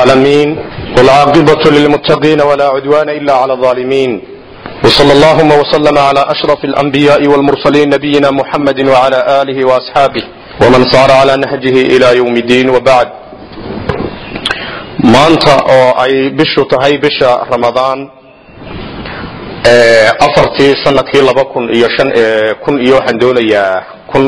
العالمين والعاقبة للمتقين ولا عدوان إلا على الظالمين وصلى اللهم وسلم على أشرف الأنبياء والمرسلين نبينا محمد وعلى آله وأصحابه ومن صار على نهجه إلى يوم الدين وبعد maanta oo ay bishu tahay bisha ramadaan afartii sanadkii laba kun iyo shan kun iyo waxaan doonayaa kun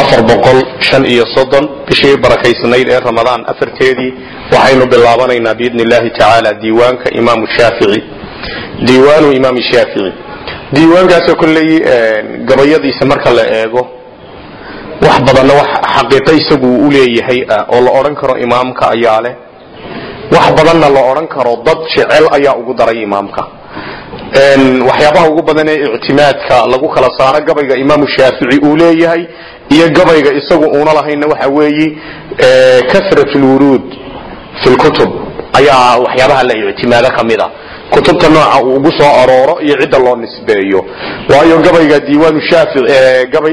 afar boqol shan iyo soddon bishii barakaysnayd ee ramadaan afarteedii waxaynu bilaabanaynaa biidni illahi tacaala diiwaanka imaamu shaafici. Diiwaanu imaam shaafici. Diiwaankaasoo kolley gabayadiisa marka la eego wax badanna wax xaqiiqo isagu u leeyahay oo la odhan karo imaamka ayaa leh. Wax badanna la odhan karo dad jecel ayaa ugu daray imaamka. Waxyaabaha ugu badan ee ictimaadka lagu kala saaro gabayga imaamu shaafici uu leeyahay iyo gabayga isagu uuna lahaynna waxa weeye kasrat lwuruud fi lkutub ayaa waxyaabaha la ictimaado ka mid a. Kutubta nooca uu ugu soo arooro iyo cidda loo nisbeeyo. Waayo gabayga diiwaanu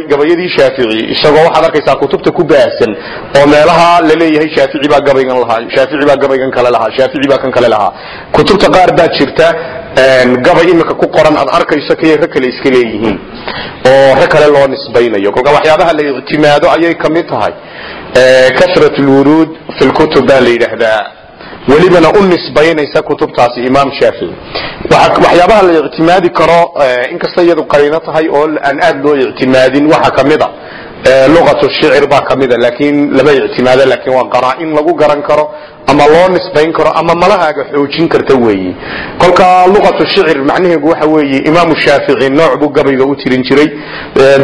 gabayadii shaafici isagoo waxaad arkaysaa kutubta ku baahsan oo meelaha la leeyahay shaafici baa gabaygan lahaa shaafici baa gabaygan kale lahaa shaafici baa kan kale lahaa. Kutubta qaar baa jirta gabay imika ku qoran aad arkayso kaya rag kale iska leeyihiin. Oo rag kale loo nisbaynayo. Kolka waxyaabaha la ictimaado ayay ka mid tahay. Kasrat lwuruud fi lkutub baa la yidhaahdaa. Welibana u nisbaynaysa kutubtaasi imaam shaafici waxyaabaha la ictimaadi karo inkasta iyadu qariino tahay oo aan aad loo ictimaadin waxa kamida luqatu shicir baa kamida laakiin lama ictimaado laakiin waa qaraa-in lagu garan karo ama loo nisbayn karo ama malahaaga xoojin karta weeye kolka luqatu shicir macnaheedu waxa weeye imaamu shaafici nooc buu gabayga u tirin jiray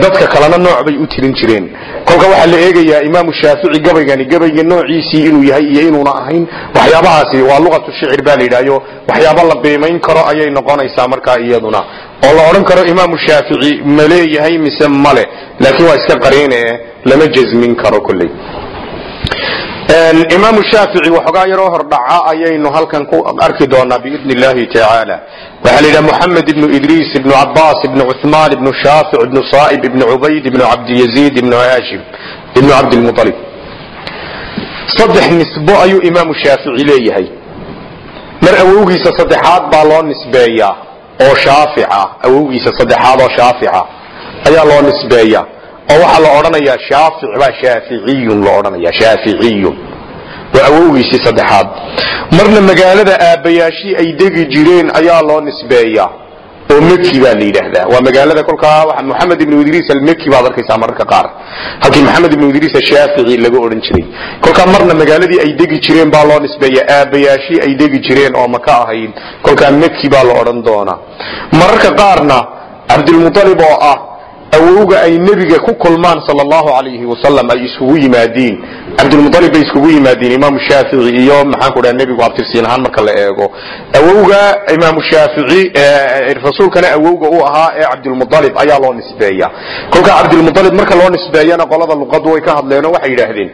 dadka kalena nooc bay u tirin jireen. Kolka waxaa la eegayaa imaamu shaafici gabaygani gabayga noociisii inuu yahay iyo inuuna ahayn waxyaabahaasi waa luqatu shicir baa la yidhahyo waxyaaba la qiimayn karo ayay noqonaysaa markaa iyaduna. Oo la odhan karo imaamu shaafici ma mise male laakiin waa iska qariine lama jasmin karo kolley imaamu shaafici waxoogaa yaroo hordhaca ayaynu halkan ku arki doonaa biidni illahi tacaala waxaa la yidhaha moxamed ibnu idriis ibnu cabaas ibnu cuثmaan ibnu shaafic ibnu saa'ib ibnu cubayd ibnu cabdiyaziid ibnu haashim ibnu cabdilmualib saddex nisbo ayuu imaamu shaafici leeyahay. Mar awowgiisa saddexaad baa loo nisbeeyaa oo shaafica awowgiisa saddexaad oo shaafica ayaa loo nisbeeyaa oo waxaa la odhanayaa shaafic baa shaaficiyun la odhanaya shaaficiyun waa awowgiisii saddexaad. Marna magaalada aabbayaashii ay degi jireen ayaa loo nisbeeyaa oo meki baa la yidhaahdaa. Waa magaalada kolkaa moxamed ibnu idriis almeki baad arkaysaa mararka qaar. Halkii maxamed ibnu idriis ashaafici laga odhan jiray. Kolkaa marna magaaladii ay degi jireen baa loo nisbeeya aabbayaashii ay degi jireen oo maka ahayd kolkaa meki baa la odhan doonaa. Mararka qaarna cabdilmualib oo ah awowga ay nebiga ku kulmaan sal allahu alayhi wasalam ay iskugu yimaadiin cabdilmualib bay iskugu yimaadiin imaamu shaafici iyo maxaanku dhaha nebigu abtirsiin ahaan marka la eego. Awowga imaamu shaafici rasuulkana awowga u ahaa ee cabdilmualib ayaa loo nisbeeya. Kolkaa cabdilmualib marka loo nisbeeyana qolada luqadu way ka hadleenoo waxay yidhaahdeen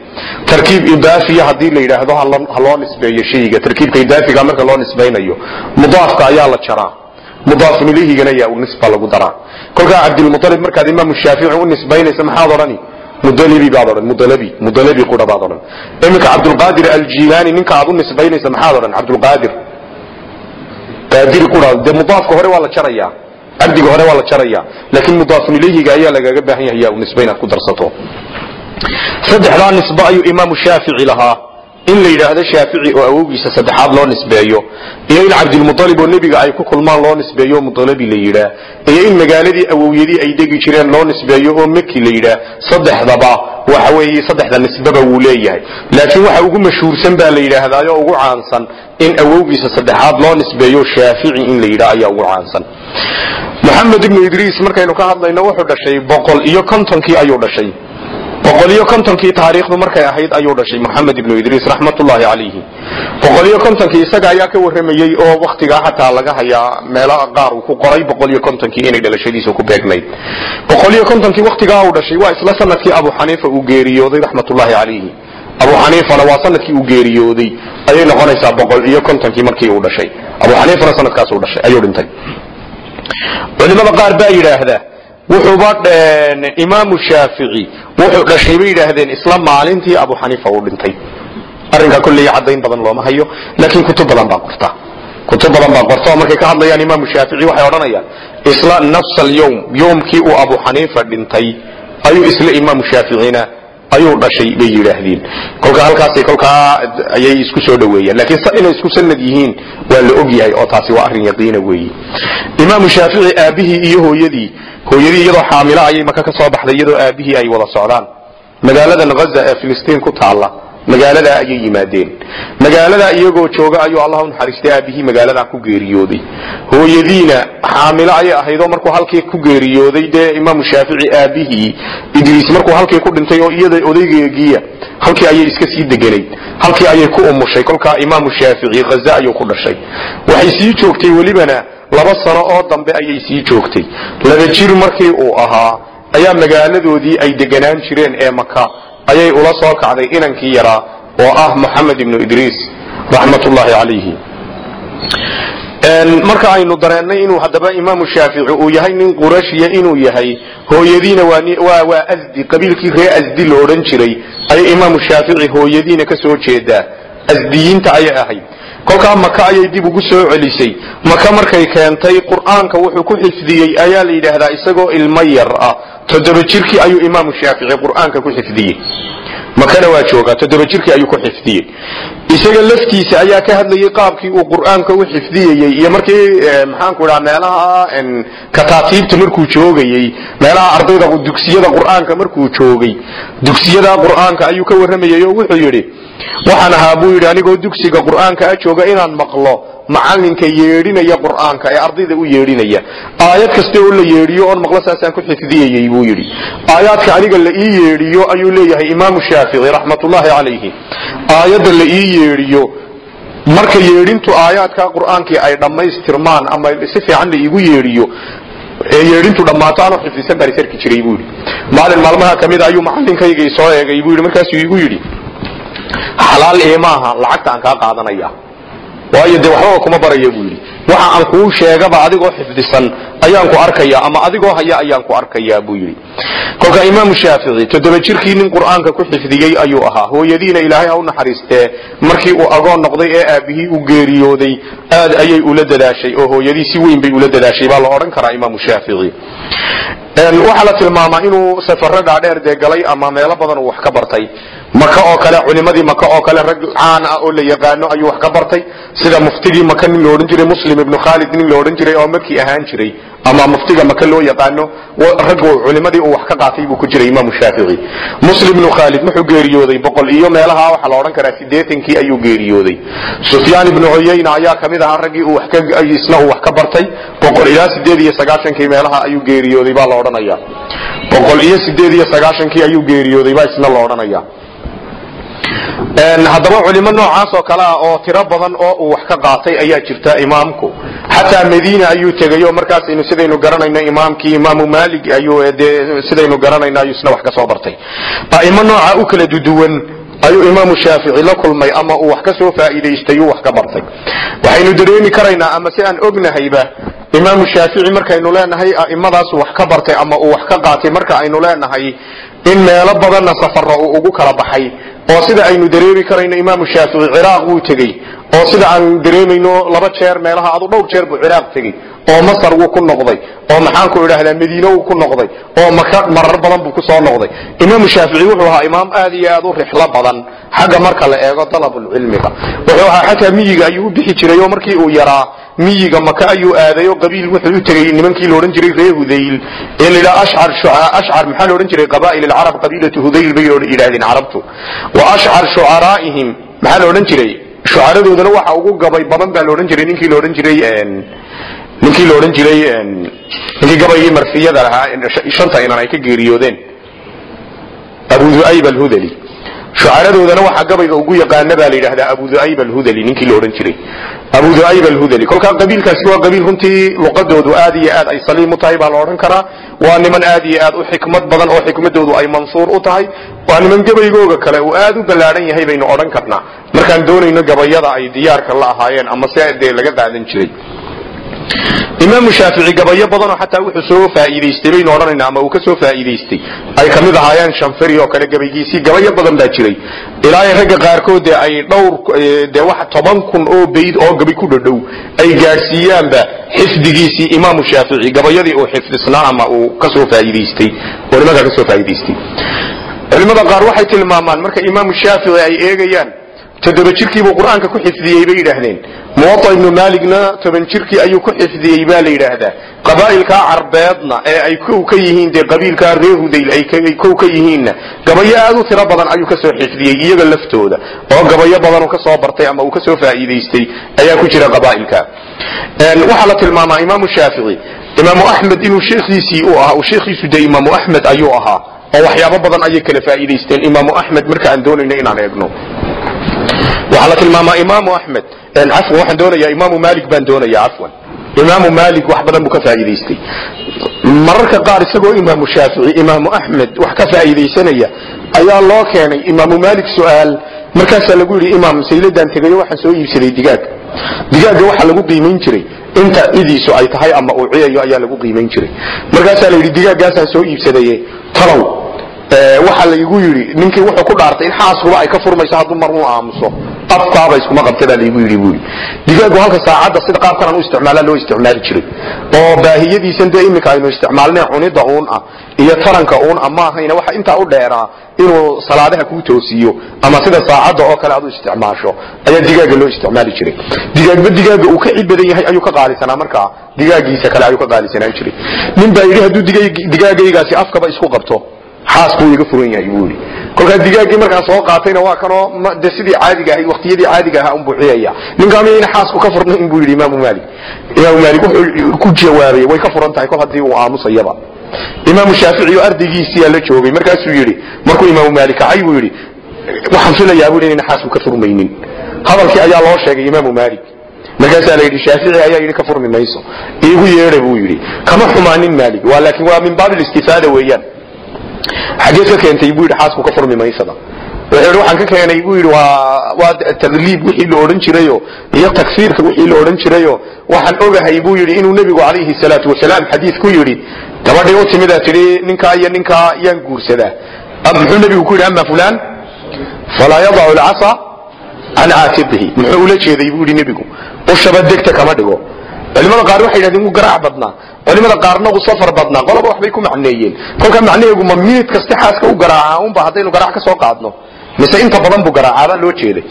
tarkiib idaafiya haddii la yidhaahdo ha loo nisbeeyo shayga. Tarkiibka idaafiga marka loo nisbaynayo mudaafka ayaa la jaraa mudaafun ilehigana yaa u nisba lagu daraa. Kolkaa cabdilmualib markaad imaamu shaafici u nisbaynaysa maxaad odhani? Mudalibi baad odhan mudalabi qura baad odhan. Iminka cabdulqaadir aljilaani ninka aad u nisbaynaysa maxaad odhan cabdulqaadir? Qaadiri qura dee mudaafka hore waa la jarayaa. Cabdiga hore waa la jarayaa. Laakiin mudaafun ilehiga ayaa lagaga baahan yahay yaa u nisba inaad ku darsato. Saddexdaa nisbo ayuu imaamu shaafici lahaa in la yidhaahdo shaafici oo awowgiisa saddexaad loo nisbeeyo iyo in cabdilmualib oo nebiga ay ku kulmaan loo nisbeeyo mudalabi la yidhaah iyo in magaaladii awowyadii ay degi jireen loo nisbeeyo oo meki la yidhaah saddexdaba waxa weeye saddexda nisbaba wuu leeyahay. Laakiin waxa ugu mashhuursan baa la yidhaahdaayo ugu caansan in awowgiisa saddexaad loo nisbeeyo shaafici in la yidhaah ayaa ugu caansan. Moxamed ibnu idriis markaynu ka hadlayno wuxuu dhashay boqol iyo kontonkii ayuu dhashay boqol iyo kontonkii taariikhdu markay ahayd ayuu dhashay moxamed ibnu idriis raxmatullaahi calayhi. boqol iyo kontonkii isaga ayaa ka warramayey oo wakhtigaa xataa laga hayaa meelaha qaar uu ku qoray boqol iyo kontonkii inay dhalashadiisa ku beegnayd boqol iyo kontonkii wakhtigaa uu dhashay waa isla sannadkii abu xaniifa uu geeriyooday raxmatullaahi calayhi. Abu xaniifana waa sannadkii uu geeriyooday ayay noqonaysaa boqol iyo kontonkii markii uu dhashay. Abu xaniifana sanadkaas dhashay ayuu dhintay. culimada qaar baa yidhaahda wuxuuba imaamu shaafici. Wuxuu dhashay bay yidhaahdeen isla maalintii abu xaniifa uu dhintay. Arrinkaa kolley caddayn badan looma hayo laakiin kutub badan baa qorta. Kutub badan baa qorta oo markay ka hadlayaan imaamu shaafici waxay odhanayaan isla nafs alyowm yoomkii uu abu xaniifa dhintay ayuu isla imaamu shaaficina ayuu dhashay bay yidhaahdeen. Kolka halkaasay kolkaa ayay isku soo dhoweeyaan laakiin inay isku sanad yihiin waa la og yahay oo taasi waa arrin yaqiina weeye imaamu shaafici aabihii iyo hooyadii hooyadii iyadoo xaamilo ayay maka ka soo baxday iyadoo aabihii ay wada socdaan. Magaaladan ghaza ee filistiin ku taalla magaaladaa ayay yimaadeen. Magaaladaa iyagoo jooga ayuu allah u naxariistay aabihii magaaladaa ku geeriyooday. Hooyadiina xaamilo ayay ahaydoo markuu halkii ku geeriyooday dee imaamu shaafici aabihii idriis markuu halkii ku dhintay oo iyada odaygeegiya halkii ayay iska sii deganayd halkii ayay ku umushay kolkaa imaamu shaafici ghaza ayuu ku dhashay. Waxay sii joogtay welibana laba sano oo dambe ayay sii joogtay. Laba jir markii uu ahaa ayaa magaaladoodii ay deganaan jireen ee maka ayay ula soo kacday inankii yaraa oo ah moxamed ibnu idriis raxmatullaahi calayhi marka aynu dareennay inuu haddaba imaamu shaafici uu yahay nin qurashiya inuu yahay hooyadiina waa asdi qabiilkii ree asdi la odhan jiray ayay imaamu shaafici hooyadiina ka soo jeedaa. Asdiyiinta ayay ahayd. Kolkaa maka ayay dib ugu soo celisay. Maka markay keentay qur'aanka wuxuu ku xifdiyey ayaa la yidhaahdaa isagoo ilmo yar ah toddoba jirkii ayuu imaamu shaafici qur'aanka ku xifdiyey makana waa joogaa toddoba jirkii ayuu ku xifdiyey isaga laftiisa ayaa ka hadlayay qaabkii uu qur'aanka u xifdiyayey iyo markii maxaanku idhaha meelaha kataatiibta markuu joogayey meelaha ardayda dugsiyada qur'aanka markuu joogay. Dugsiyada qur'aanka ayuu ka warramayay oo wuxuu yidhi waxaan ahaa buu yidhi anigoo dugsiga qur'aanka a jooga inaan maqlo macalinka yeedhinaya qur'aanka ee ardayda u yeedhinaya. Aayad kasta oo la yeedhiyo oon maqlo saasaan ku xifdiyayey buu yidhi. Aayaadka aniga la ii yeedhiyo ayuu leeyahay imaamu shaafici raxmatullaahi calayhi aayadda la ii yeedhiyo marka yeedhintu aayaadka qur'aankii ay dhammaystirmaan ama si fiican la iigu yeedhiyo ee yeedhintu dhammaato anoo xifdisan baan isarki jiray buu yidhi. Maalin maalmaha ka mida ayuu macalinkayga isoo eegay buu yidhi markaasuu igu yidhi xalaal ee maaha lacagta aan kaa qaadanaya. Waayo dee waxbaba kuma baraya buu yidhi waxa aan kuu sheegaba adigoo xifdisan ayaan ku arkaya ama adigoo haya ayaan ku arkayaa buu yidhi. Kolka imaamu shaafici toddoba jirkii nin qur'aanka ku xifdiyey ayuu ahaa. Hooyadiina ilaahay ha u naxariistee markii uu agoon noqday ee aabihii u geeriyooday aad ayay ula dadaashay oo hooyadii si weyn bay ula dadaashay baa la odhan karaa imaamu shaafici waxaa la tilmaamaa inuu safaro dhaadheer dee galay ama meelo badan uu wax ka bartay. Maka oo kale culimadii maka oo kale rag caan ah oo la yaqaano ayuu wax ka bartay. Sida muftigii maka nin loodhan jiray muslim ibnu khaalid nin loodhan jiray oo maki ahaan jiray ama muftiga maka loo yaqaano rag culimadii uu wax ka qaatay buu ku jiray imaamu shaafici. Muslim ibnu khaalid wuxuu geeriyooday boqol iyo meelaha waxaa la odhan karaa sideetankii ayuu geeriyooday. Sufyaan ibnu cuyayna ayaa ka mid ahaa raggii uu isna uu wax ka bartay. Boqol ilaa sideed iyo sagaashankii meelaha ayuu geeriyooday baa la odhanaya boqol iyo sideed iyo sagaashankii ayuu geeriyooday baa isna la odhanaya haddaba culimo noocaas oo kale ah oo tiro badan oo uu wax ka qaatay ayaa jirta imaamku xataa madiina ayuu tegay oo markaasaynu sidaynu garanayno imaamkii imaamu malig ayuu sidaynu garanayno ayuu wax ka bartay. A'imo nooca u kala duduwan ayuu imaamu shaafici la kulmay ama uu wax ka faa'iidaystay uu wax ka bartay. Waxaynu dareemi karaynaa ama si aan ognahayba imaamu shaafici markaynu leenahay a'imadaas wax ka bartay ama uu wax ka qaatay marka aynu leenahay in meelo badanna safara uu ugu kala baxay. Oo sida aynu dareemi karayno imaamu shaafici ciraaq wuu tegey oo sida aan dareemayno laba jeer meelaha adu dhowr jeer buu ciraaq tegey oo masar wuu ku noqday oo maxaanku idhahdaa madiine wuu ku noqday oo maka marar badan buu ku soo noqday. Imaamu shaafici wuxuu ahaa imaam aad iyo aad u rixlo badan xagga marka la eego dalabulcilmiga wuxuu ahaa xataa miyiga ayuu u bixi jiray oo markii uu yaraa miyiga maka ayuu aaday oo qabiil wuxuu u tegey nimankii la odhan jiray reer hudayl. Ee la yidhaha ashcar ashcar maxaa la odhan jiray? Qabaa'il alcarab qabiilatu hudayl bay yidhahdeen carabtu. Wa ashcar shucaraa'ihim maxaa la odhan jiray shucaradoodana waxa ugu gabay badan baa la odhan jiray ninkii la odhan jiray ninkii la odhan jiray ninkii gabaygii marfiyada lahaa shanta inan ay ka geeriyoodeen. Abu du'ayb alhudali shucaradoodana waxaa gabayga ugu yaqaana baa la yidhahdaa abu du'ayb alhudali ninkii la odhan jiray. Abu du'ayb alhudali kolkaa qabiilkaasi waa qabiil runtii luqadoodu aad iyo aad ay saliim u tahay baa la odhan karaa. Waa niman aad iyo aad u xikmad badan oo xikmadoodu ay mansuur u tahay. Waa niman gabaygooga kale uu aad u ballaadhan yahay baynu odhan karnaa. Markaan doonayno gabayada ay diyaarka la ahaayeen ama se dee laga qaadan jiray imaamu shaafici gabayo badanoo xataa wuxuu soo faa'iidaystay baynu odhanayna ama uu ka soo faa'iidaystay. Ay ka mid ahaayeen shanfari oo kale gabaygiisii gabayo badan baa jiray. Ilaa ragga qaarkood dee ay dhowr dee wax toban kun oo bayd oo gabay ku dhadhow ay gaadhsiiyaanba xifdigiisii imaamu shaafici gabayadii uu xifdisnaa ama uu ka soo faa'iidaystay. Oo nimanka ka soo faa'iidaystay. Culimada qaar waxay tilmaamaan marka imaamu shaafici ay eegayaan toddoba jirkiibuu qur'aanka ku xifdiyey bay yidhaahdeen. Muwaa ibnu maaligna toban jirkii ayuu ku xifdiyey baa la yidhaahdaa. Qabaa'ilkaa carbeedna ee ay kow ka yihiin dee qabiilkaa reer hudayl ay kow ka yihiinna gabayo aad u tiro badan ayuu ka soo xifdiyey iyaga laftooda. Oo gabayo badanuu ka soo bartay ama uu ka soo faa'iidaystay ayaa ku jira qabaa'ilka. Waxaa la tilmaamaa imaamu shaafici imaamu axmed inuu sheekhiisii u ahaa sheekhiisu dee imaamu axmed ayuu ahaa. Oo waxyaabo badan ayay kala faa'iidaysteen. Imaamu axmed marka aan doonayno inaan eegno waxaa la tilmaamaa imaamu axmed cafwan waxaan doonayaa imaamu maalik baan doonayaa cafwan. Imaamu maalik wax badan buu ka faa'iidaystay. Mararka qaar isagoo imaamu shaafici imaamu axmed wax ka faa'iidaysanaya ayaa loo keenay imaamu maalik su'aal. Markaasaa lagu yidhi imaam sayladaan tegayo waxaan soo iibsaday digaag. Digaagga waxaa lagu qiimayn jiray. Inta cidiisu ay tahay ama uu ciyayo ayaa lagu qiimayn jiray. Markaasaa la yidhi digaaggaasaan soo iibsadaye talow. Waxaa laygu yidhi ninkii wuxuu ku dhaartay in xaaskuba ay ka furmayso hadduu mar uu aamuso afkaaba iskuma qabta baa laygu yidhi buuri digaagu halka saacadda sida qaabkan aan u isticmaala loo isticmaali jiray. Oo baahiyadiisan dee iminka aynu isticmaalnay cunida uun ah iyo taranka uun ah maahayna waxa intaa u dheeraa inuu salaadaha kuu toosiyo ama sida saacadda oo kale aad u isticmaasho ayaa digaaga loo isticmaali jiray. Digaagba digaaga uu ka cib badan yahay ayuu ka qaalisanaa markaa digaagiisa kale ayuu ka qaalisanaan jiray. Nin baa yidhi hadduu digaagaygaasi afkaba isku qabto xaas buu iga furan yahay buu yidhi kolkaa digaaggii markaan soo qaatayna waa kanoo de sidii caadiga ahayd waqtiyadii caadiga ahaa unbuu ciyaya ninkaa miyayna xaasku ka furnayn buu yidhi imaamu maalik. Imaamu maalik wuxuu ku jawaabay way ka furan tahay kol haddii uu aamusayaba imaamu shaafici oo ardaygiisiyaa la joogay markaasuu yidhi markuu imaamu maalik kacay buu yidhi waxaan filayaa buu inayna xaasku ka furmaynin. Hadalkii ayaa loo sheegay imaamu maalik. Markaasaa la yidhi shaafici ayaa yidhi ka furmi mayso. Iigu yeedha buu yidhi kama xumaanin maalik. Waa laakiin waa min baabi listifaada weeyaan xageed ka keentay buu yidhi xaasku ka furmi maysada. Wuxuu waxaan ka keenay buu yidhi waa waa tadliib wixii la odhan jirayo iyo takfiirka wixii la odhan jirayo. Waxaan ogahay buu yidhi inuu nebigu calayhi salaatu wasalaam xadiid ku yidhi gabadhii u timidaa tidhi ninkaa iyo ninkaa yaan guursadaa. Muxuu nebigu ku yidhi ama fulaan falaa yadacu alcasa can caatiqihi muxuu ula jeeday buu yidhi nebigu. Ushaba degta kama dhigo culimada qaar waxay yidhahdeen wuu garaac badnaa. Culimada qaarna wuu safar badnaa. Qolaba waxbay ku macneeyeen. Kolka macnaheegu ma minid kasta xaaska u garaacaa unba haddaynu garaac ka soo qaadno. Mise inta badan buu garaacaabaa loo jeeday.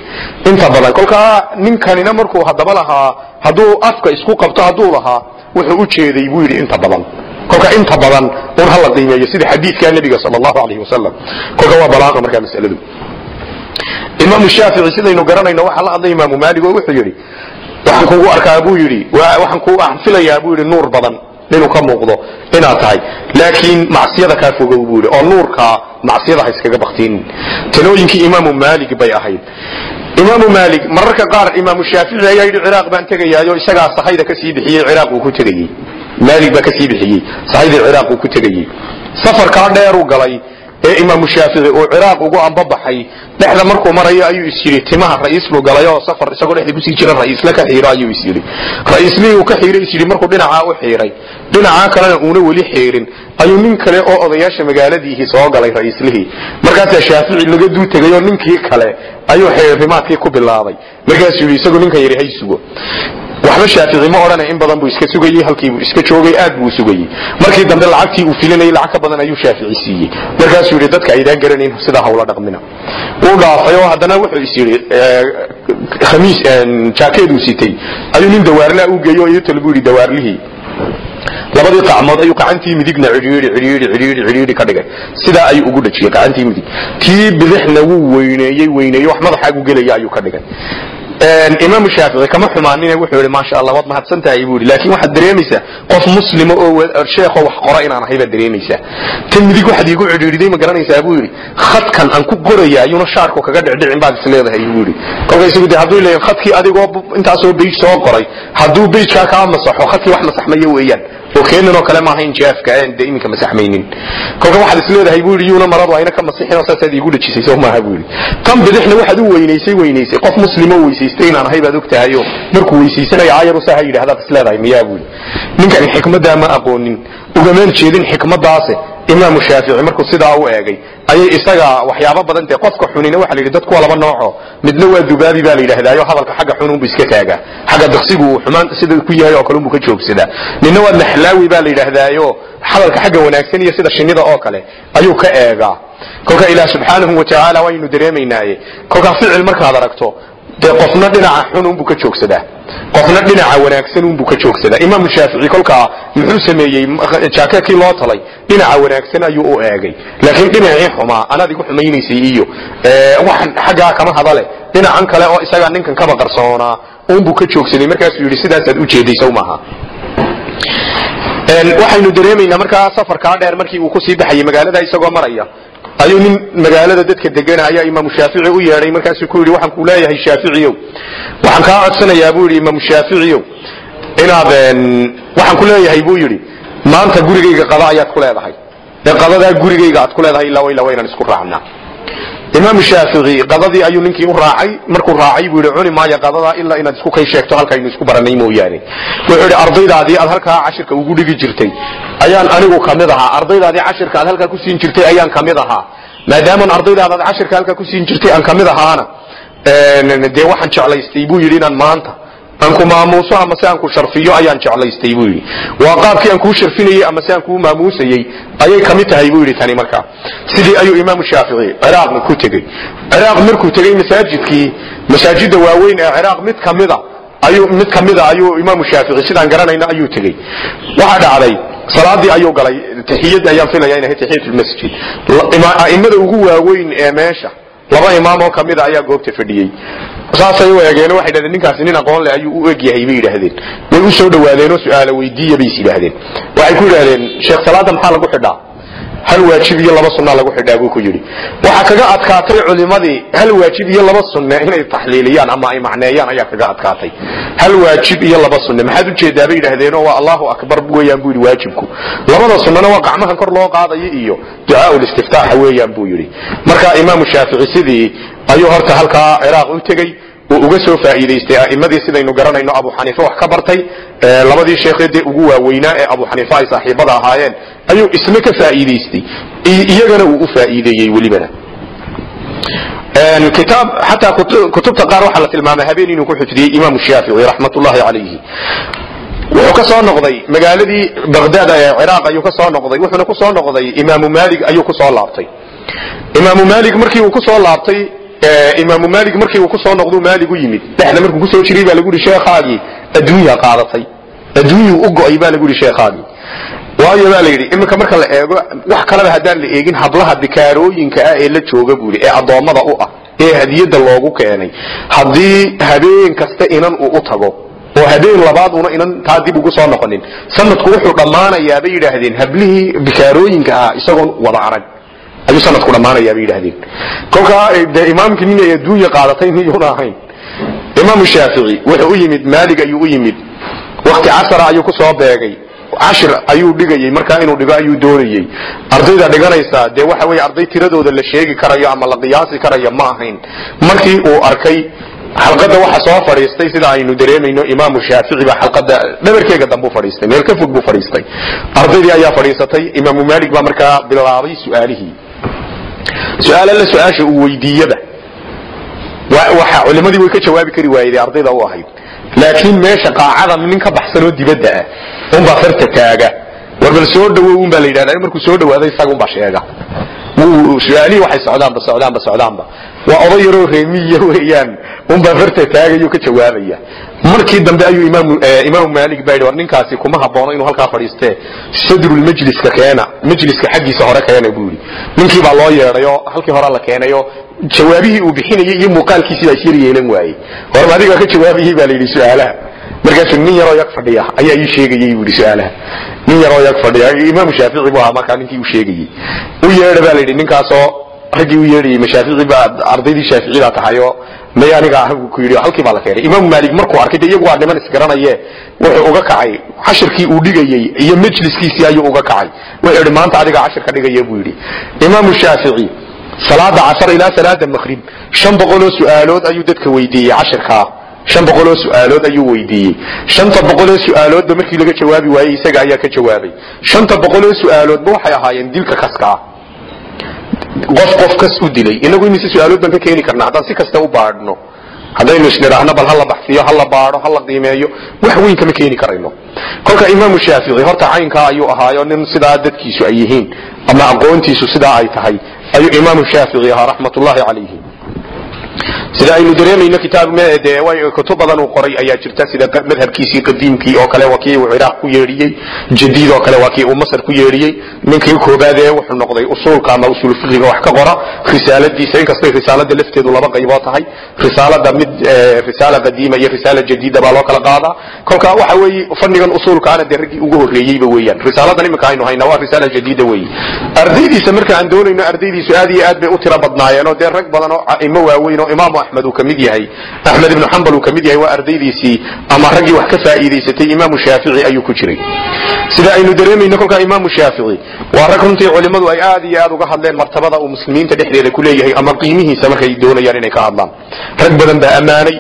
Inta badan kolkaa ninkanina markuu haddaba lahaa hadduu afka isku qabto hadduu lahaa wuxuu u jeeday buu yidhi inta badan. Kolka inta badan un hala qiimeeyo sida xadiidka nebiga sal allahu alayh wasalam kolka waa balaaqa markaa masaladu. Imaamu shaafici sidaynu garanayno waxaa la hadlay imaamu maalig oo wuxuu yidhi waxaan kugu arkaa buu yidhi waxaan filayaa buu yidhi nuur badan inuu ka muuqdo inaad tahay. Laakiin macsiyada kaa fogow buu yidhi oo nuurkaa macsiyada ha iskaga baktiinin talooyinkii imaamu maalig bay ahayd. Imaamu maalig mararka qaar imaamu shaafici ayaa yidhi ciraaq baan tegayaayo isagaa sahayda ka sii bixiyey ciraaq uu ku tegayey. Maalig baa ka sii bixiyey sahaydii ciraaq uu ku tegayey. Safarkaa dheeruu galay ee imaamu shaafici uu ciraaq ugu ambabaxay dhexda markuu marayo ayuu is yidhi timaha ra'iislu galay oo safar isagoo dhexda ku sii jira ra'iisle ka xiiro ayuu is yidhi. Ra'iislihii uu ka xiiray is yidhi markuu dhinacaa u xiiray. Dhinacaa kalena uuna weli xiirin. Ayuu nin kale oo odayaasha magaaladiihii soo galay ra'iislihii. Markaasaa shaafici laga duu tegayoo ninkii kale ayuu xiirrimaadkii ku bilaabay. Markaasuu yidhi isagoo ninkan yidhi hay sugo waxba shaafici ma odhanay in badan buu iska sugayey halkiibuu iska joogay aad buu sugayey. Markii dambe lacagtii uu filinayay lacag ka badan ayuu shaafici siiyey. Markaasuu yidhi dadka aydaan garanayn sidaa hawla dhaqmina. Wuu dhaafay oo haddana wuxuu is yidhi khamiis jaakeeduu sitay. Ayuu nin dawaarlaa u geeyo iyo tal buu yidhi dawaarlihii labadii qacmood ayuu gacantii midigna cidhiidhi ka dhigay. Sidaa ayuu ugu dhajiyey gacantii midig. Tii bidixna wuu weyneeyey weyneeyey wax madaxaagu gelaya ayuu ka dhigay imaamu shaafici kama xumaanine wuxuu yidhi maasha allah waad mahadsan tahay buu yidhi. Laakiin waxaad dareemaysaa qof muslima oo sheekoo wax qora inaan ahay baad dareemaysaa. Tan midig waxaad iigu cidhiidhiday ma garanaysaa buu yidhi. Khadkan aan ku qoraya ayuuna shaarku kaga dhicdhicin baad is leedahay buu yidhi. Kolka isagu de hadduu leeyahay khadkii adigoo intaasoo beyj soo qoray hadduu beyjkaa kaa masaxo khadkii wax masaxmaya weeyaan oo keenan oo kale maaha in jaafka aan de iminka masaxmaynin kolka waxaad is leedahay buu yidhi yuuna maradu ayna ka masixin oo saasaad iigu dhajisay soo maaha buu yidhi tan bidixna waxaad u weynaysay weynaysay qof muslimo weysaystay inaan ahay baad og tahayo markuu weysaysanaya aayar usaa ha yidhahdaad is leedahay miyaa buu yidhi ninkan xikmaddaa ma aqoonin ugamaan jeedin xikmadaase imaamu shaafici markuu sidaa u eegay ayay isaga waxyaabo badan dee qofka xunina waxa la yidhi dadku waa laba nooco midna waa dubaabi baa la yidhahdaayo hadalka xagga xununbu iska taagaa xagga daqsigu uu xumaan sida ku yahay oo kale unbu ka joogsadaa ninna waa naxlaawi baa la yidhaahdaayo hadalka xagga wanaagsan iyo sida shinnida oo kale ayuu ka eegaa. Kolka ilaah subxaanahu watacaala waynu dareemaynaaye. Kolkaa ficil markaad aragto dee qofna dhinaca xun unbu ka joogsadaa. Qofna dhinaca wanaagsan unbu ka joogsadaa. Imaamu shaafici kolkaa muxuu sameeyey jaakeekii loo talay dhinaca wanaagsan ayuu u eegay. Laakiin dhinacii xumaa anaad igu xumaynaysay iyo waxan xaggaa kama hadale. Dhinacan kale oo isagaa ninkan kaba qarsoonaa unbu ka joogsaday. Markaasuu yidhi sidaasaad ujeeday sow maaha. Waxaynu dareemaynaa markaa safarkaa dheer markii uu ku sii baxayay magaalada isagoo maraya ayuu nin magaalada dadka degana ayaa imaamu shaafici u yeedhay markaasuu ku yidhi waxaan ku leeyahay shaaficiyow. Waxaan kaa codsanayaa buu yidhi imaamu shaaficiyow inaad waxaan ku leeyahay buu yidhi maanta gurigayga qada ayaad ku leedahay. Ee qadadaa gurigayga aad ku leedahay illaa ilaa waynaan isku raacnaa imaamu shaafici qadadii ayuu ninkii u raacay markuu raacay buu yidhi cuni maayo qadadaa ilaa inaad isku kay sheegto halkaynu isku baranay mooyaane wuxuu yidhi ardaydaadii aad halkaa cashirka ugu dhigi jirtay ayaan anigu ka mid ahaa. Ardaydaadii cashirka aad halkaa ku siin jirtay ayaan ka mid ahaa. Maadaaman ardaydaadaad cashirka halkaa ku siin jirtay aan ka mid ahaana. Dee waxaan jeclaystay buu yidhi inaan maanta aan ku maamuuso ama si aan ku sharfiyo ayaan jeclaystay buu yidhi. Waa qaabkii aan kuu sharfinayey ama si aan kuu maamuusayey ayay ka mid tahay buu yidhi tani markaa sidii ayuu imaamu shaafici ciraaqna ku tegey ciraaq markuu tegey masaajidkii masaajida waaweyn ee ciraaq mid kamida ayuu mid kamida ayuu imaamu shaafici sidaan garanayna ayuu tegey waxaa dhacday salaadii ayuu galay taxiyad ayaan filaya inay taxiyat lmasjid a'immada ugu waaweyn ee meesha laba imaam oo kamida ayaa goobta fadhiyey. Saasay u eegeen waxay dhahdeen ninkaasi nin aqoon leh ayuu u eg yahay bay yidhaahdeen. Way u soo dhawaadeen oo su'aala weydiiya bay is yidhaahdeen. Waxay ku yidhahdeen sheekh salaada maxaa lagu xidhaa hal waajib iyo laba sunna lagu xidhaa buu ku yidhi. Waxaa kaga adkaatay culimadii hal waajib iyo laba sunne inay taxliiliyaan ama ay macneeyaan ayaa kaga adkaatay. Hal waajib iyo laba sunne maxaad u jeedaa bay yidhaahdeen oo waa allahu akbar weeyaan buu yidhi waajibku. Labada sunnana waa gacmahan kor loo qaadayo iyo ducaau listiftaaxa weeyaan buu yidhi. Marka imaamu shaafici sidii ayuu horta halkaa ciraaq u tegey uu uga soo faa'iidaystay a'immadii sidaynu garanayno abu xaniife wax ka bartay labadii sheekhee dee ugu waaweynaa ee abu xaniife ay saaxiibada ahaayeen ayuu isna ka faa'iidaystay. Iyagana uu u faa'iideeyey welibana. Kitaab xataa kutubta qaar waxaa la tilmaamay habeen inuu ku xifdiyey imaamu shaafici raxmatullahi calayhi. Wuxuu ka soo noqday magaaladii baghdad ee ciraaq ayuu ka soo noqday wuxuuna ku soo noqday imaamu maalig ayuu ku soo laabtay. Imaamu maalig markii uu ku soo laabtay imaamu maalig markii uu ku soo noqdu maalig u yimid. Dhexda markuu ku soo jiray baa lagu yihi sheekhaagii adduunyaa qaadatay. Adduunyuu u go'ay baa lagu yihi sheekhaagii. Waayo baa la yidhi iminka marka la eego wax kaleba haddaan la eegin hablaha bikaarooyinka ah ee la jooga buu yidhi ee addoommada u ah ee hadiyadda loogu keenay. Haddii habeen kasta inan uu u tago oo habeen labaad una inan taa dib ugu soo noqonin. Sanadku wuxuu dhammaanayaa yidhaahdeen hablihii bikaarooyinka ah isagoon wada arag ayuu sanadku dhammaanayaa bay yidhahdeen kolkaa dee imaamkii nin ay adduunya qaadatay niyuuna ahayn imaamu shaafici wuxuu u yimid maalig ayuu u yimid. Wakti casara ayuu ku soo beegay. Cashir ayuu dhigayey markaa inuu dhigo ayuu doonayey ardayda dhiganaysaa dee waxa weye arday tiradooda la sheegi karayo ama la qiyaasi karayo ma ahayn. Markii uu arkay xalqadda waxa soo fadhiistay sida aynu dareemayno imaamu shaafici baa xalqadda dhabarkeega dambu fadhiistay meel ka fog buu fadhiistay. Ardaydii ayaa fadhiisatay imaamu maalik baa markaa bilaabay su'aalihii su'aal alla su'aasha uu weydiiyaba waxa culimadii way ka jawaabi kari waayday ardayda u ahayd laakiin meesha qaacada nin ka baxsanoo dibadda ah unbaa farta taaga war bal soo dhawow unbaa la yidhahda markuu soo dhawaaday isaga unbaa sheega su'aalihii waxay socdaanba socdaanba socdaanba waa oday yaroo reemiya weeyaan unbaa farta taagayuu ka jawaabaya markii dambe ayuu imaamu maalik baa yidhi war ninkaasi kuma haboono inuu halkaa fadhiistee. Sadrulmajliska keena majliska xaggiisa hore keena buu yidhi. Ninkii baa loo yeedhayo halkii hore la keenayo jawaabihii uu bixinayey iyo muuqaalkiisii baa isyar yeelan waayey. War ma adigaa ka jawaabayey baa la yidhi su'aalaha. Markaasuu nin yaroo yag fadhiya ayaa ii sheegayey buu yidhi su'aalaha. Nin yaroo yag fadhiya imaamu shaafici buu ahaa markaa ninkii u sheegayey. U yeedha baa la yidhi ninkaasoo raggii u yeedhayey mashaafici baa ardaydii shaaficida tahayo may aniga ah buu ku yidhi halkii baa la keenay. Imaamu maalik markuu arkay de iyagu waa niman isgaranaye wuxuu uga kacay. Cashirkii uu dhigayey iyo majliskiisii ayuu uga kacay. Wuxuu yidhi maanta adiga cashirka dhigaya buu yidhi. Imaamu shaafici salaada casar ilaa salaada maqrib shan boqoloo su'aalood ayuu dadka weydiiyey cashirkaa shan boqoloo su'aalood ayuu weydiiyey. Shanta boqoloo su'aaloodba markii laga jawaabi waayey isaga ayaa ka jawaabay. Shanta boqoloo su'aaloodba waxay ahaayeen dilka kaskaa qof qof kas u dilay. Inagu imise su'aalood baan ka keeni karna. Haddaan si kasta u baadhno haddaynu isnidhaahno bal hala baxsiyo hala baadho hala qiimeeyo wax weyn kama keeni karayno. Kolka imaamu shaafici horta caynkaa ayuu ahaayo nin sidaa dadkiisu ay yihiin ama aqoontiisu sidaa ay tahay ayuu imaamu shaafici ahaa raxmatullahi calayhi sida aynu dareemayno kutub badan uu qoray ayaa jirta. Sida madhabkiisii qadiimkii oo kale waa kii uu ciraaq ku yeedhiyey jadiid oo kale waa kii uu masar ku yeedhiyey ninkii koobaad ee wuxuu noqday usuulka ama usul fiqiga wax ka qora. Risaaladiisa inkastay risaalada lafteedu laba qaybood tahay risaalada mid risaala qadiima iyo risaala jadiida baa loo kala qaadaa. Kolka waxa weeye fannigan usuulkaana dee raggii ugu horreeyeyba weeyaan. Risaaladan iminka aynu hayna waa risaala jadiida weeye. Ardaydiisa marka aan doonayno ardaydiisu aad iyo aad bay u tiro badnaayeen oo dee rag badan oo a'imo waaweyn oo imaamu axmed uu ka mid yahay. Axmed ibnu xambal uu ka mid yahay waa ardaydiisii ama raggii wax ka faa'iidaysatay imaamu shaafici ayuu ku jiray. Sida aynu dareemayno kolkaa imaamu shaafici waa rag runtii culimmadu ay aad iyo aad uga hadleen martabada uu muslimiinta dhexdeeda ku leeyahay ama qiimihiisa markay doonayaan inay ka hadlaan. Rag badan baa ammaanay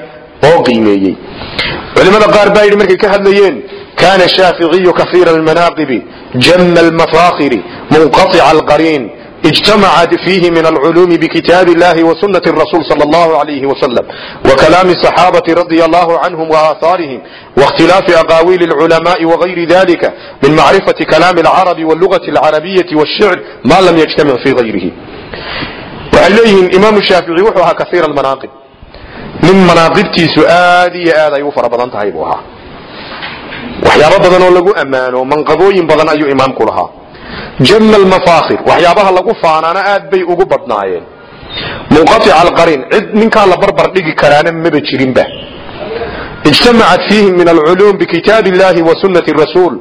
oo qiimeeyey. Culimada qaar baa yidhi markay ka hadlayeen kana shaaficiyu kahiira almanaaqibi jama almafaakhiri munqaطica alqariin اجتمعت فيه من العلوم بكتاب الله وسنة الرسول صلى الله عليه وسلم وكلام الصحابة رضي الله عنهم وآثارهم واختلاف أقاويل العلماء وغير ذلك من معرفة كلام العرب واللغة العربية والشعر ما لم يجتمع في غيره وعليهم إمام الشافعي وحوها كثير المناقب من مناقبتي سؤالي آذا يوفر بدن تهيبوها وحيابا بدن ولقو أمانو من قبوين بدن أي إمام كلها jama almafaakhir waxyaabaha lagu faanaana aad bay ugu badnaayeen. Munqatica alqariin. Cid ninkaa la barbar dhigi karaana maba jirinba. Ijtamacat fiihim min alculuum bikitaabi illahi wa sunnati rasuul.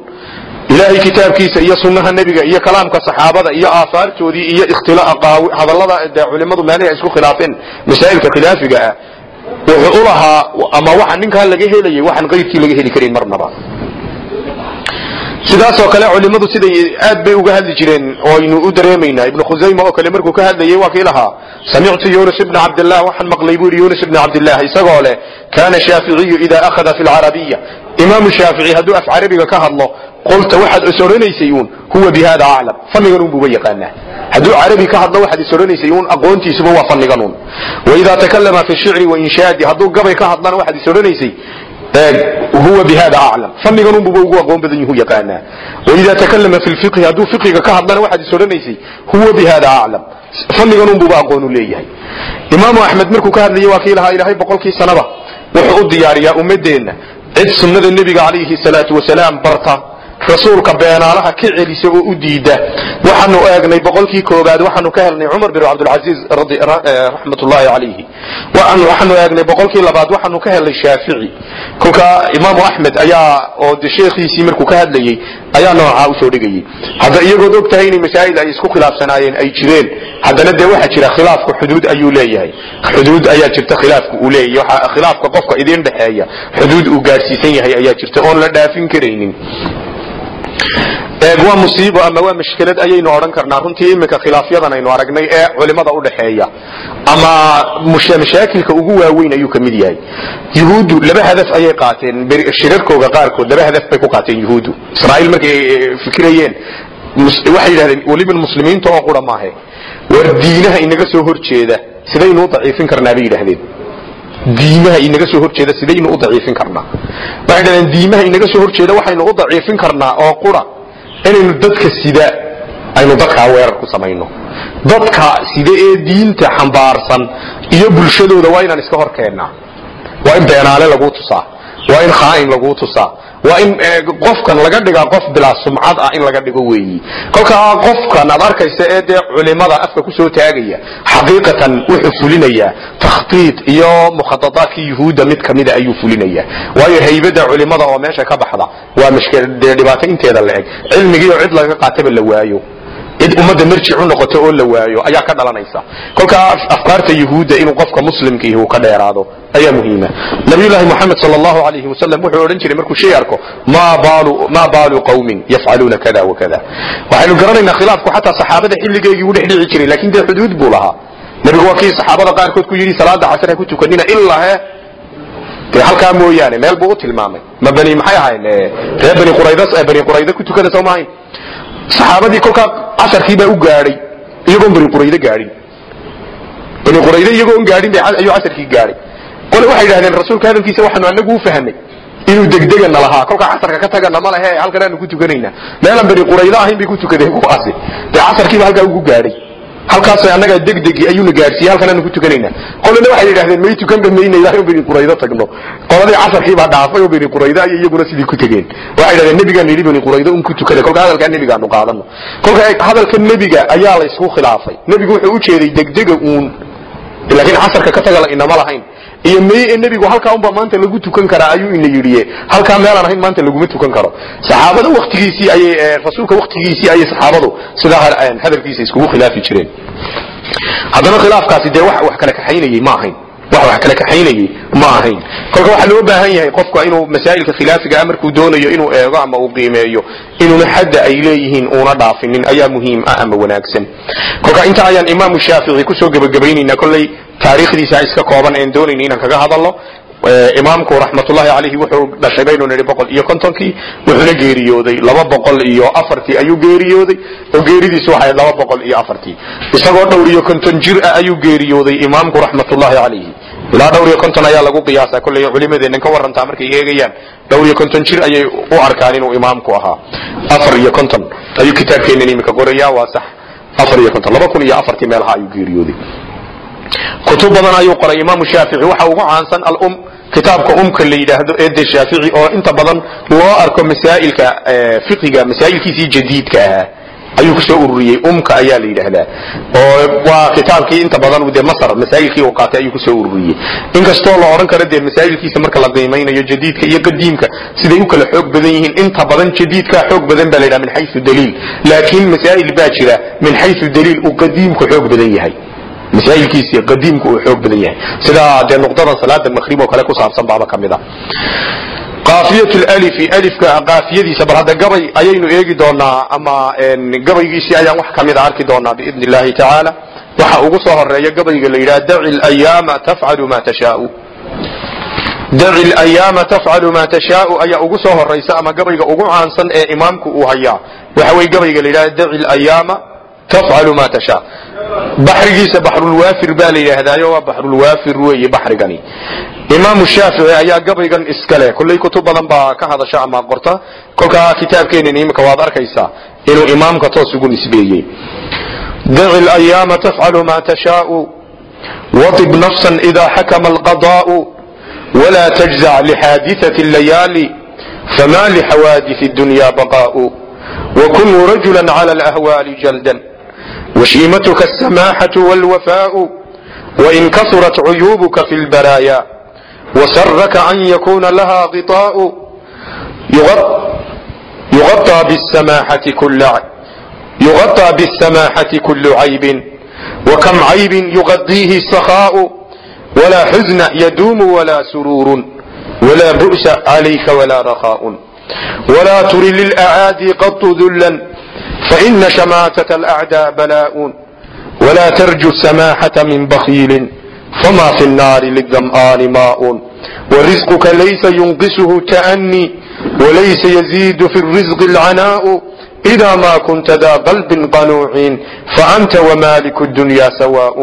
Ilahay kitaabkiisa iyo sunnaha nebiga iyo kalaamka saxaabada iyo aahaartoodii iyo hadallada dee culimadu meelihii ay isku khilaafeen masaa'ilka khilaafiga ah wuxuu u lahaa ama waxa ninkaa laga helayay waxaan qayrkii laga heli karin marnaba sidaasoo kale culimadu siday aad bay uga hadli jireen oo aynu u dareemaynaa. Ibnu khusayma oo kale markuu ka hadlayay waa kii lahaa samictu yunus ibna cabdillah waxaan maqlay buu yidhi yunus ibna cabdillah isagoo leh kana shaaficiyu ida akhada fi lcarabiya imaamu shaafici hadduu af carabiga ka hadlo qulta waxaad is odhanaysay uun huwa bihada aclam. Fannigan un buuba yaqaanaa. Hadduu carabi ka hadlo waxaad is odhanaysay uun aqoontiisuba waa fannigan un waida takalama fi shicri wainshaadi hadduu gabay ka hadlana waxaad is odhanaysay huwa bihada aclam fannigan unbuba ugu aqoon badan yuhu yaqaanaa. Waida takalama fi lfiqhi hadduu fiqiga ka hadlana waxaad is odhanaysay huwa bihada aclam fannigan unbuba aqoon u leeyahay. Imaamu axmed markuu ka hadlayay waa kii lahaa ilaahay boqolkii sanaba wuxuu u diyaariyaa ummadeenna cid sunnada nebiga calayhi salaatu wasalaam barta rasuulka beenaalaha ka celisa oo u diida. Waxaanu eegnay boqolkii koobaad waxaanu ka helnay cumar bin cabdilcasiis raxmatullaahi calayhi waxaanu eegnay boqolkii labaad waxaanu ka helnay shaafici. Kolka imaamu axmed ayaa oo de sheekhiisii markuu ka hadlayey ayaa noocaa u soo dhigayay. Hadda iyagood og inay masaa'il ay isku khilaafsanaayeen ay jireen. Haddana dee waxaa jira khilaafku xuduud ayuu leeyahay. Xuduud ayaa jirta khilaafku uu leeyahay. Khilaafka qofka idin dhexeeya xuduud uu gaadhsiisan yahay ayaa jirta. Oon la dhaafin karaynin waa musiibo ama waa mashkelad ayaynu odhan karnaa. Runtii iminka khilaafyadan aynu aragnay ee culimada udhaxeeya ama mashaakilka ugu waaweyn ayuu ka yahay. Yuhuuddu laba hadaf ayay qaateen. Shirarkooga qaarkood laba hadaf bay ku qaateen yuhuuddu. Israa'iil markay fikirayeen waxay yidhahdeen weliba muslimiinta oo qura maahe. War diinaha inaga soo horjeeda. Sidaynu u daciifin karnaa bay yidhahdeen diimaha inaga soo horjeeda sidaynu u daciifin karnaa. Waxay dhahdeen diimaha inaga soo horjeeda waxaynu u daciifin karnaa oo qura inaynu dadka sida aynu dadkaa weerar ku samayno. Dadka sida ee diinta xambaarsan iyo bulshadooda waa inaan iska hor waa in beenaale laguu tusaa waa in khaa'in laguu tusaa. Waa in qofkan laga dhigaa qof bilaa sumcad ah in laga dhigo weeyi. Kolkaa qofkan aad arkaysa ee dee culimada afka ku soo taagaya xaqiiqatan wuxuu fulinayaa. Takhtiid iyo mukhadadaadkii yuhuudda mid kamida ayuu fulinayaa. Waayo haybada culimada oo meesha ka baxda waa mashkil dee dhibaato inteeda la eg. Cilmigiioo cid laga qaataba la waayo cid ummadda marjic u noqoto oo la waayo ayaa ka dhalanaysa. Kolkaa afkaarta yuhuudda inuu qofka muslimkiihi uu ka dheeraado ayaa muhiima. Nabiyullaahi moxamed sal allahu alayhi wasalam wuxuu odhan jiray markuu shay arko maa baalu qawmin yafcaluuna kada wa kada. Waxaynu garanaynaa khilaafku xataa saxaabada xilligeygii u dhex dhici jiray laakiin dee xuduud buu lahaa. Nabigu waa kii saxaabada qaarkood ku yidhi salaada casar ha ku tukanina ilaa he. Dee halkaa mooyaane meel buu u tilmaamay. Ma bani maxay ahayn reer bani qurayda bani qurayda ku tukada soo maahayn saxaabadii kolkaa casarkii baa u gaadhay iyagoon bani qurayde gaadhin. Bani qurayde iyagoon gaadhin bay ayuu casarkii gaadhay. Qole waxay yidhahdeen rasuulka hadalkiisa waxaanu anagu u fahanay inuu degdegana lahaa kolkaa casarka ka tagana ma lehe halkanaanu ku tukanaynaa. Meelaan bani quraydo ahayn bay ku tukadeen kuwaasi. Dee casarkiiba halkaa ugu gaadhay halkaas annaga degdegi ayuuna gaadhsiiyey halkanaanu ku tukanaynaa qolana waxay yidhahdeen may tukanba mayna ilaahay bani quraydo tagno. Qoladii casarkii baa dhaafay oo bani quraydo ayay iyaguna sidii ku tegeen. Waxay yidhahdeen nebigaan yidhi bani quraydo un ku tukada kolka hadalkaa nebigaanu qaadano kolka hadalka nebiga ayaa la isku khilaafay. Nebigu wuxuu u jeeday degdega uun. Laakiin casarka ka taga inama lahayn iyo may ee nebigu halkaa unbaa maanta lagu tukan karaa ayuu ina yidhiye. Halkaa meelaan ahayn maanta laguma tukan karo. Saxaabada waktigiisii ayay rasuulka waktigiisii ayay saxaabadu sidaa hadalkiisa iskugu khilaafi jireen. Haddana khilaafkaasi dee wax kala kaxaynayey ma ahayn. Wax wax kala kaxaynayey ma ahayn. Kolka waxaa loo baahan yahay qofka inuu masaa'ilka khilaafiga ah markuu doonayo inuu eego ama uu qiimeeyo inuuna xadda ay leeyihiin uuna dhaafinin ayaa muhiim ah ama wanaagsan. Kolka inta ayaan imaamu shaafici ku soo gebagabaynaynaa kolley taariikhdiisa iska kooban een doonayna inaan kaga hadalno. Imaamku raxmatullahi calayhi wuxuu dhashay baynu nidhi boqol iyo kontonkii wuxuuna geeriyooday laba boqol iyo afartii ayuu geeriyooday. Oo geeridiisu waxay laba boqol iyo afartii. Isagoo dhowr iyo konton jir ah ayuu geeriyooday imaamku raxmatullahi calayhi. Ilaa dhowr iyo konton ayaa lagu qiyaasaa kolley culimadeennan ka warantaa markay eegayaan dhowr iyo konton jir ayay u arkaan inuu imaamku ahaa. Afar iyo konton ayuu kitaabkeennan iminka qorayaa waa sax. Afar iyo konton laba kun iyo afartii meelaha ayuu geeriyooday kutub badan ayuu qoray. Imaamu shaafici waxa ugu caansan alum kitaabka umka la yidhaahdo ee de shaafici oo inta badan loo arko masaa'ilka fiqiga masaa'ilkiisii jadiidka ahaa ayuu ku soo ururiyey. Umka ayaa la yidhaahdaa. Oo waa kitaabkii inta badan dee masar masaa'ilkii uu qaatay ayuu ku soo ururiyey. Inkastoo la odhan karo dee masaa'ilkiisa marka la qiimaynayo jadiidka iyo qadiimka siday u kala xoog badan yihiin. Inta badan jadiidka xoog badan baa la yidhaha min xaysu daliil. Laakiin masaa'il baa jira min xaysu daliil uu qadiimku xoog badan yahay masaa'ilkiisi qadiimku uu xoog badan yahay sida dee nuqdadan salaada maqrib oo kale ku saabsan baaba ka mid a qaafiyadiisa bal hadda gabay ayaynu eegi doonaa ama gabaygiisii ayaan wax kamida arki doonaa biidn illahi tacaala waxa ugu soo horreeya gabayga la yidhaha daci layaama tafcalu ma tashaau daci layaama tafcalu ma tashaau ayaa ugu soo horaysa ama gabayga ugu caansan ee imaamku uu hayaa waxa weye gabayga la yidhaha daci layaama tafcalu ma tashaa baxrigiisa baxrulwaafir baa la yidhaahdaayo waa baxrulwaafir weeye baxrigani imaamu shaafici ayaa gabaygan iskale kolley kutub badan baa ka hadasha ama qorta kolkaa kitaabkeenan imika waad arkaysaa inuu imaamka toos ugu nisbeeyey daci layaama tafcalu ma tashaau waطib nafsan ida xakama alqadaa'u wla tajzac lxaadiثaة اlayaali fama lxawaadiث اdunya baqaءu وkunuu rajula clى اlأhwaali jalda وشيمتك السماحة والوفاء وإن كثرت عيوبك في البرايا وسرك أن يكون لها غطاء يغطى بالسماحة كل يغطى بالسماحة كل عيب وكم عيب يغضيه السخاء ولا حزن يدوم ولا سرور ولا بؤس عليك ولا رخاء ولا تري للأعادي قط ذلا فإن شماتة الأعداء بلاء ولا ترجو السماحة من بخيل فما في النار للظمآن ماء ورزقك ليس ينقصه تأني وليس يزيد في الرزق العناء إذا ما كنت ذا قلب قنوع فأنت ومالك الدنيا سواء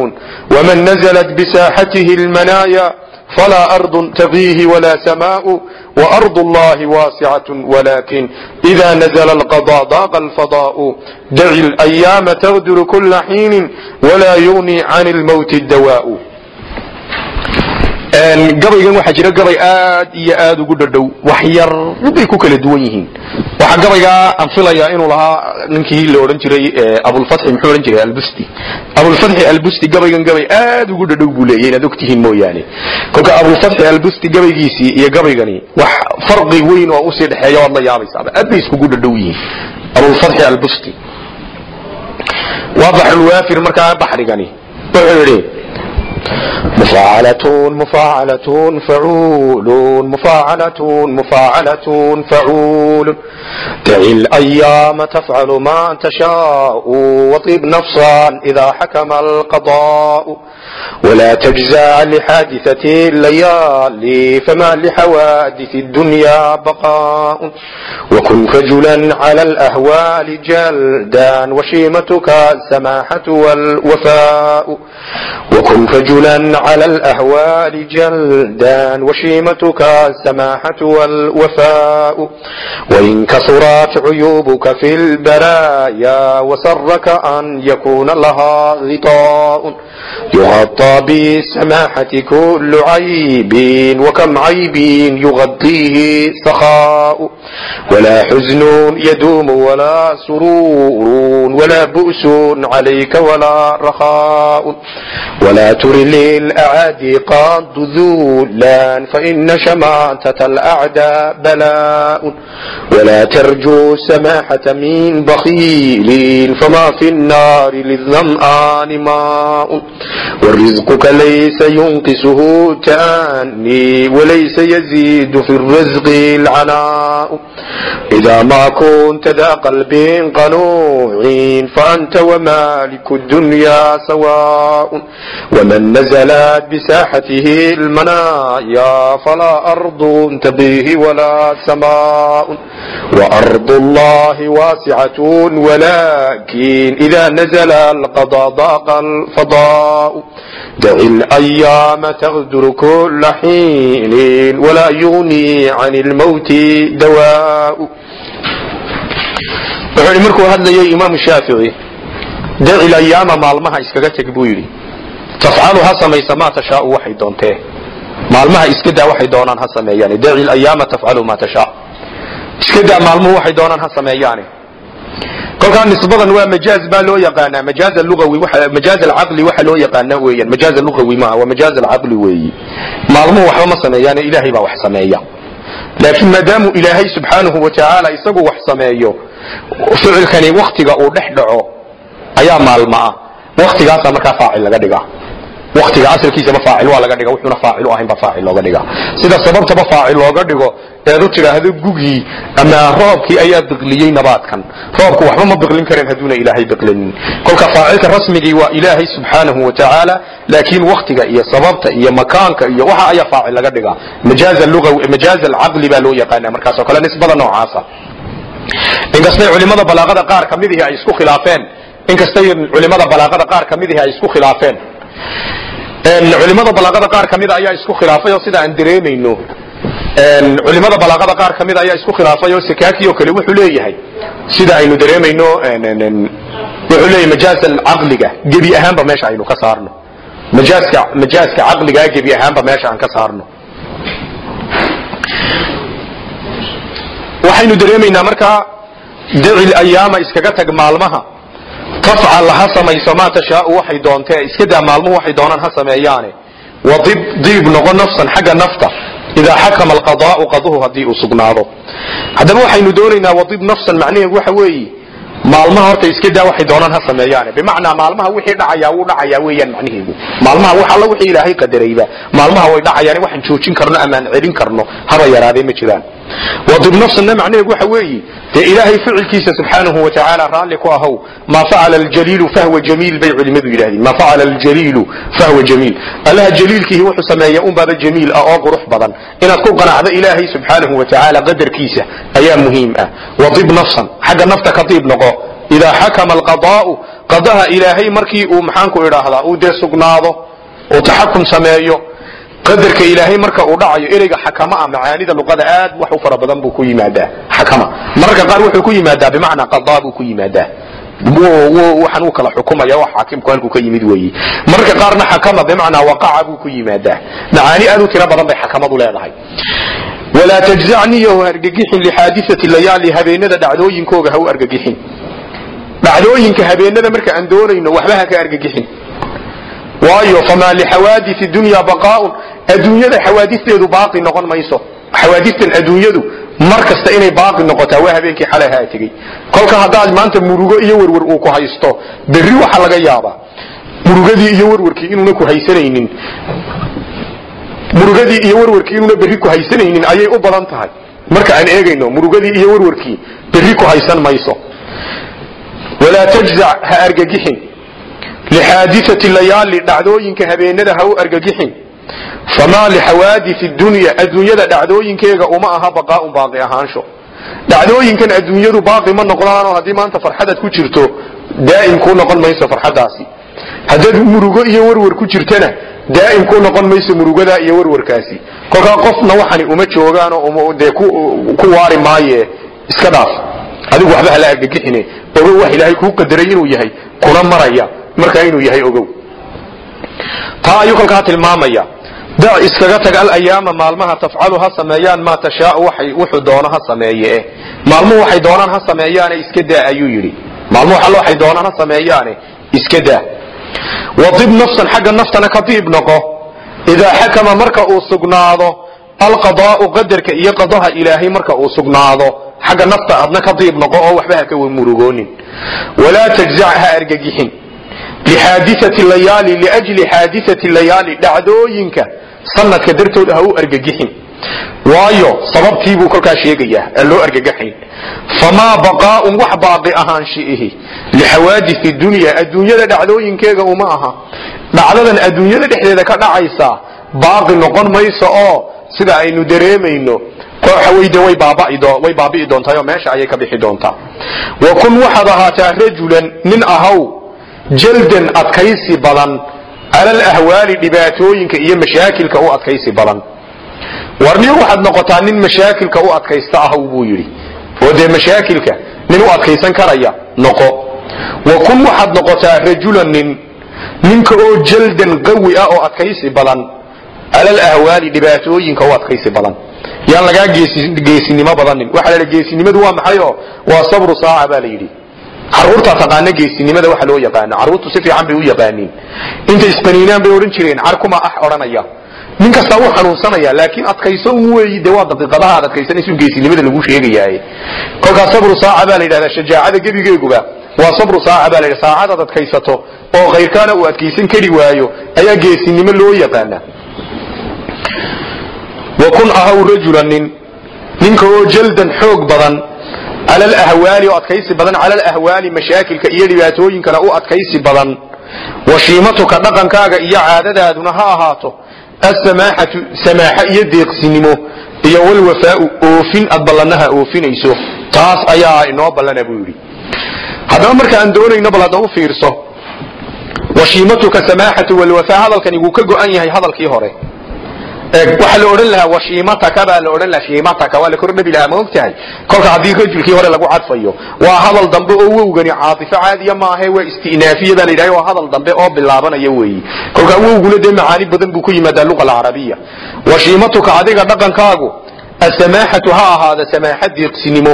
ومن نزلت بساحته المنايا فلا أرض تغيه ولا سماء وأرض الله واسعة ولكن إذا نزل القضاء ضاق الفضاء دع الأيام تغدر كل حين ولا يغني عن الموت الدواء gabaygan waxaa jira gabay aad iyo aad ugu dhadhow wax yar bay ku kala duwan yihiin. Waxaa gabaygaa aan filayaa inuu lahaa ninkii la odhan jiray abulfatxi muxuu odhan jiray albusti. Abulfatxi albusti gabaygan gabay aad ugu dhadhow buu leeyahy inaad ogtihiin mooyaane. Kolka abulfatxi albusti gabaygiisii iyo gabaygani wax farqi weyn oo u sii dhexeeya waad la yaabaysaaba aad bay iskugu dhadhow yihiin abulfatxi albusti. Waa baxrulwaafir markaa baxrigani wuxuu yidhi مفاعلة مفاعلة فعول مفاعلة مفاعلة فعول دع الأيام تفعل ما تشاء وطب نفسا إذا حكم القضاء ولا تجزى لحادثة الليالي فما لحوادث الدنيا بقاء وكن خجلا على الأهوال جلدا وشيمتك السماحة والوفاء وكن خجلا على الأهوال جلدا وشيمتك السماحة والوفاء وإن كثرت عيوبك في البرايا وسرك أن يكون لها غطاء يغطى بسماحة كل عيب وكم عيب يغطيه سخاء ولا حزن يدوم ولا سرور ولا بؤس عليك ولا رخاء ولا تر للأعادي قد ذولا فإن شماتة الأعداء بلاء ولا ترجو السماحة من بخيل فما في النار للظمآن ماء ورزقك ليس ينقصه تاني وليس يزيد في الرزق العناء إذا ما كنت ذا قلب قنوع الدين فأنت ومالك الدنيا سواء ومن نزلت بساحته المنايا فلا أرض تبيه ولا سماء وأرض الله واسعة ولكن إذا نزل القضاء ضاق الفضاء دع الأيام تغدر كل حين ولا يغني عن الموت دواء wuxuu markuu hadlayay imaam shaafici daci layaama maalmaha iskaga teg buu yidhi. Tafcalu ha samaysa maa tashaau waxay doontee. Maalmaha iska daa waxay doonaan ha sameeyaan daci layaama tafcalu maa tashaa iska daa maalmuhu waxay doonaan ha sameeyaane kolkaa nisbadan waa majaaz baa loo yaqaanaa. Majaaz lugawi majaaz alcaqli waxa loo yaqaanaa weeyaan. Majaaz lugawi maaha waa majaaz alcaqli weeyi. Maalmuhu waxba ma sameeyaane ilaahay baa wax sameeya. Laakiin maadaamu ilaahay subxaanahu wa tacaala isagu wax sameeyo ficilkani waktiga uu dhex dhaco ayaa maalmo ah. Waktigaasaa markaa faacil laga dhigaa. Waktiga asalkiisaba faacil waa laga dhiga wuxuuna faacil u ahaynba faacil looga dhigaa. Sida sababtaba faacil looga dhigo eed u tidhaahdo gugii ama roobkii ayaa biqliyey nabaadkan. Roobku waxba ma biqlin kareen hadduuna ilaahay biqlinin. Kolka faacilka rasmigii waa ilaahay subxaanahu wa laakiin waktiga iyo sababta iyo makaanka iyo waxa ayaa faacil laga lugawi majaaz alcaqli baa loo yaqaana markaasoo kale nisbada noocaasa inkastay culimada balaaqada qaar ka midihi ay isku khilaafeen. Inkastay culimada balaaqada qaar ka midihi ay isku khilaafeen. Culimada balaaqada qaar ka mida ayaa isku khilaafay oo sida aan dareemayno. Culimada balaaqada qaar ka mida ayaa isku khilaafay oo sakaaki oo kale wuxuu leeyahay. Sida aynu dareemayno wuxuu leeyahay majaaz caqliga gebi ahaanba meesha aynu ka saarno. Majaaska majaaska caqligaa gebi ahaanba meesha aan ka saarno waxaynu dareemaynaa markaa daci ayaama iskaga tag maalmaha. Tafcal ha samayso maa tashaau waxay doontee iska daa maalmuhu waxay doonaan ha sameeyaane. Wadib diib noqo nafsan xagga nafta. Idaa xakama alqadaau qaduhu haddii uu sugnaado. Haddaba waxaynu doonaynaa wadib nafsan macnaheedu waxa weeye maalmaha horta iska daa waxay doonaan ha sameeyaane. Bimacnaa maalmaha wixii dhacayaa wuu dhacayaa weeyaan macnaheedu. Maalmaha wax alla wixii ilaahay qadarayba maalmaha way dhacayaan waxaan joojin karno amaan celin karno haba yaraadee ma jiraan wadib nafsanna macnaheedu waxa weeye dee ilaahay ficilkiisa subxaanahu wa tacaala raalli ku ahow maa facala aljaliilu fahwa jamiil bay culimmadu yidhahdeen maa facala aljaliilu fahwa jamiil. Allaha jaliilkihi wuxuu sameeya unbaaba jamiil ah oo qurux badan. Inaad ku qanacdo ilaahay subxaanahu wa tacaala qadarkiisa ayaa muhiim ah. Wadib nafsan xagga nafta ka diib noqo. Idaa xakama alqadaa'u qadaha ilaahay markii uu maxaanku idhaahdaa uu dee sugnaado uu taxakum sameeyo qadarka ilaahay marka uu dhacayo ereyga xakama ah macaanida luqada aad wax u fara badan buu ku yimaadaa. Xakama. Mararka qaar wuxuu ku yimaadaa bimacnaa qadaa buu ku yimaadaa. Waxaan uu kala xukumaya wax xaakimku halkuu ka yimid weeye mararka qaarna xakama bimacnaa waqaca buu ku yimaadaa. Macaani aad u tiro badan bay xakamadu leedahay. Walaa tajzacniyahu argagixin lixaadisati layaali habeenada dhacdooyinkooga ha u argagixin. Dhacdooyinka habeenada marka aan doonayno waxba ha ka argagixin waayo famaa lixawaadii dunya baqaaun. Adduunyada xawaadisteedu baaqi noqon mayso. Xawaadistan adduunyadu mar kasta inay baaqi noqotaa waa habeenkii xalay haa tegey. Kolka haddaad maanta murugo iyo werwer uu ku haysto berri waxaa laga yaabaa. Murugadii iyo werwarkii inuuna ku haysanaynin. Murugadii iyo werwarkii inuuna berri ku haysanaynin ayay u badan tahay. Marka aan eegayno murugadii iyo werwarkii berri ku haysan mayso. Walaa tajzac ha argagixin lixaadisati layaali dhacdooyinka habeenada ha u argagixin famaa lixawaadii dunya adduunyada dhacdooyinkeega uma aha baqaaun baaqi ahaansho dhacdooyinkan adduunyadu baaqi ma noqdaanoo haddii maanta farxadaad ku jirto daa'im kuu noqon mayso farxadaasi haddaad murugo iyo werwer ku jirtana daa'im kuu noqon mayso murugadaa iyo werwarkaasi kolkaa qofna waxani uma joogaanoo dee ku waari maaye iska dhaaf adigu waxba hala argagixine ogow wax ilaahay kuu qadaray inuu yahay kuna maraya markaa inuu yahay ogow. Taa ayuu kolkaa tilmaamaya. Dac iskaga tag alayaama maalmaha tafcalu ha sameeyaan maa tashaau wuxuu doono ha sameeye maalmuhu waxay doonaan ha sameeyaane iska daa ayuu yidhi. Maalmuhu all waxay doonaan ha sameeyaane iska daa. Wadib nafsan xagga naftana ka diib noqo. Idaa xakama marka uu sugnaado alqadaau qadarka iyo qadaha ilaahay marka uu sugnaado xagga nafta adna ka diib noqo oo waxba ha ka murugoonin walaa tajzac ha argagixin lixaadiati layaali liajli xaadiati layaali dhacdooyinka sanadka dartood ha u argagixin waayo sababtiibuu kolkaa sheegayaa aan loo argagaxayn famaa baqaaun wax baaqi ahaanshiihi lixawaadii dunya adduunyada dhacdooyinkeega uma aha dhacdadan adduunyada dhexdeeda ka dhacaysa baaqi noqon mayso oo sida aynu dareemayno kooxaweyde way baabi'i doontaayoo meesha ayay ka bixi doontaa wa kun waxaad ahaataa rajulan nin ahaw jaldan adkaysi badan cala dhibaatooyinka iyo mashaakilka u adkaysi badan. Warniyo waxaad noqotaa nin mashaakilka u adkaysta ahaw buu yidhi. Oo dee mashaakilka nin u adkaysan karaya noqo. Wa kun waxaad noqotaa rajulan nin ninka oo jaldan qawi ah oo adkaysi badan cala dhibaatooyinka u adkaysi badan. Yaan lagaa geesinimo badanin waxaa la geesinimadu waa maxayoo waa sabru saaca baa la yidhi caruurtaa taqaana geesinimada waxa loo yaqaano. Caruurtu si fiican bay u yaqaaniin. Intay isqaniinaan bay odhan jireen carkuma ah odhanaya. Nin kastaa wuu xanuunsanaya laakiin adkayso un weeyi dee waa daqiiqadaha ad adkaysanaysu geesinimada lagu sheegayaaye. Kolkaas sabru saaca baa la yidhahdaa shajaacada gebigeeguba waa sabru saaca baa la yidhahda saacadaad adkaysato oo khayrkaana uu adkaysan kari waayo ayaa geesinimo loo yaqaana. Wa kun ahaw rajulan nin ninka oo jaldan xoog badan cala alahwaali oo adkaysi badan cala alahwaali mashaakilka iyo dhibaatooyinkana u adkaysi badan washiimatuka dhaqankaaga iyo caadadaaduna ha ahaato asamaaxatu samaaxo iyo deeqsinimo iyo walwafaau oofin aad ballanaha oofinayso taas ayaa inoo ballana buu yidhi haddaba marka aan doonayno bal hadda u fiirso washiimatuka samaaxatu walwafaa hadalkani wuu ka go'an yahay hadalkii hore waxaa la odhan lahaa washiimataka baa la odhan lahaa shiimataka waa la kordhabi lahaa ma og tahay kolka haddii rajulkii hore lagu cadfayo waa hadal dambe oo wowgani caatifo caadiya maahe waa istinaafiya baa la yidhaha waa hadal dambe oo bilaabanaya weeyi. Kolka wowguna dee macaani badan buu ku yimaadaa luqa alcarabiya washiimatuka adiga dhaqankaagu asamaaxatu ha ahaada samaaxa deeqsinimo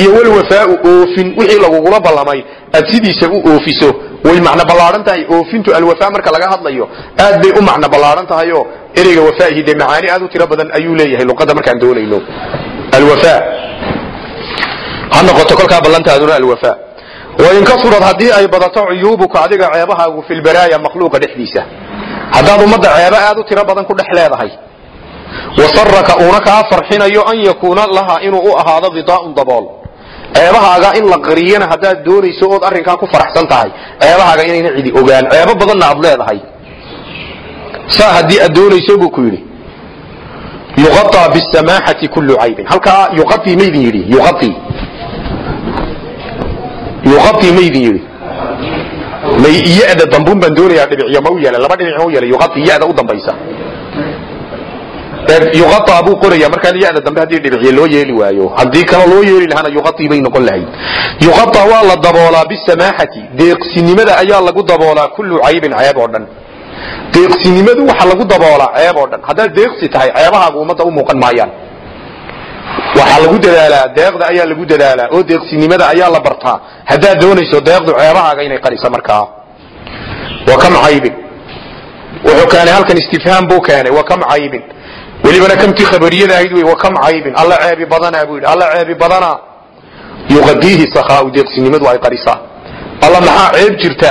iyo walwafaau oofin wixii lagugula ballamay aad sidiisa u oofiso way macno ballaahan tahay oofintu alwafaa marka laga hadlayo aad bay u macno ballaahan tahay oo ereyga wafaahi dee macaani aad u tiro badan ayuu leeyahay luqadda markaan doonayno alwafaa ha noqoto kolkaa ballantaaduna alwafaa wain kasurad haddii ay badato cuyuubuka adiga ceebahaagu fi lbaraaya makhluuqa dhexdiisa. Haddaad ummadda ceebo aad u tiro badan ku dhex leedahay. Wasaraka uuna kaa farxinayo an yakuuna laha inuu u ahaado bidaaun dabool ceebahaaga in la qariyana haddaad doonayso ood arrinkaa ku faraxsan tahay. Ceebahaaga inayna cidi ogaan. Ceebo badanna aad leedahay. Saa haddii aad doonayso buu ku yidhi yuqaطa bisamaaxati kullu caybin. Halkaa yuqai maydin yidhi yuqai yuqai maydin yidhi. May iyada dambun baan doonayaa dhibicyo ma u yeela laba dhibic ma u yeela yuqai iyada u dambaysa yuqaa buu qoraya. Markaa yada dambe haddii dhibicye loo yeeli waayo. Haddii kale loo yeeli lahaana yuqai bay noqon lahayd. Yuqaa waa la daboolaa bisamaaxati deeqsinimada ayaa lagu daboolaa kullu caybin ceeb oo dhan. Deeqsinimadu waxa lagu daboolaa ceeb oo dhan. Haddaad deeqsi tahay ceebahaagu ummadda u muuqan maayaan. Waxaa lagu dadaalaa deeqda ayaa lagu dadaalaa oo deeqsinimada ayaa la bartaa. Haddaad doonayso deeqdu ceebahaaga inay qariso markaa. Wa kam caybin? Wuxuu keenay halkan istifhaam buu keenay. Wa kam caybin welibana kamtii khabariyada ahayd wey wa kam caybin alla ceebi badanaa buu yidhi. Alla ceebi badanaa yuqadiihi sakhaau deeqsinimadu ay qarisaa. Alla maxaa ceeb jirta?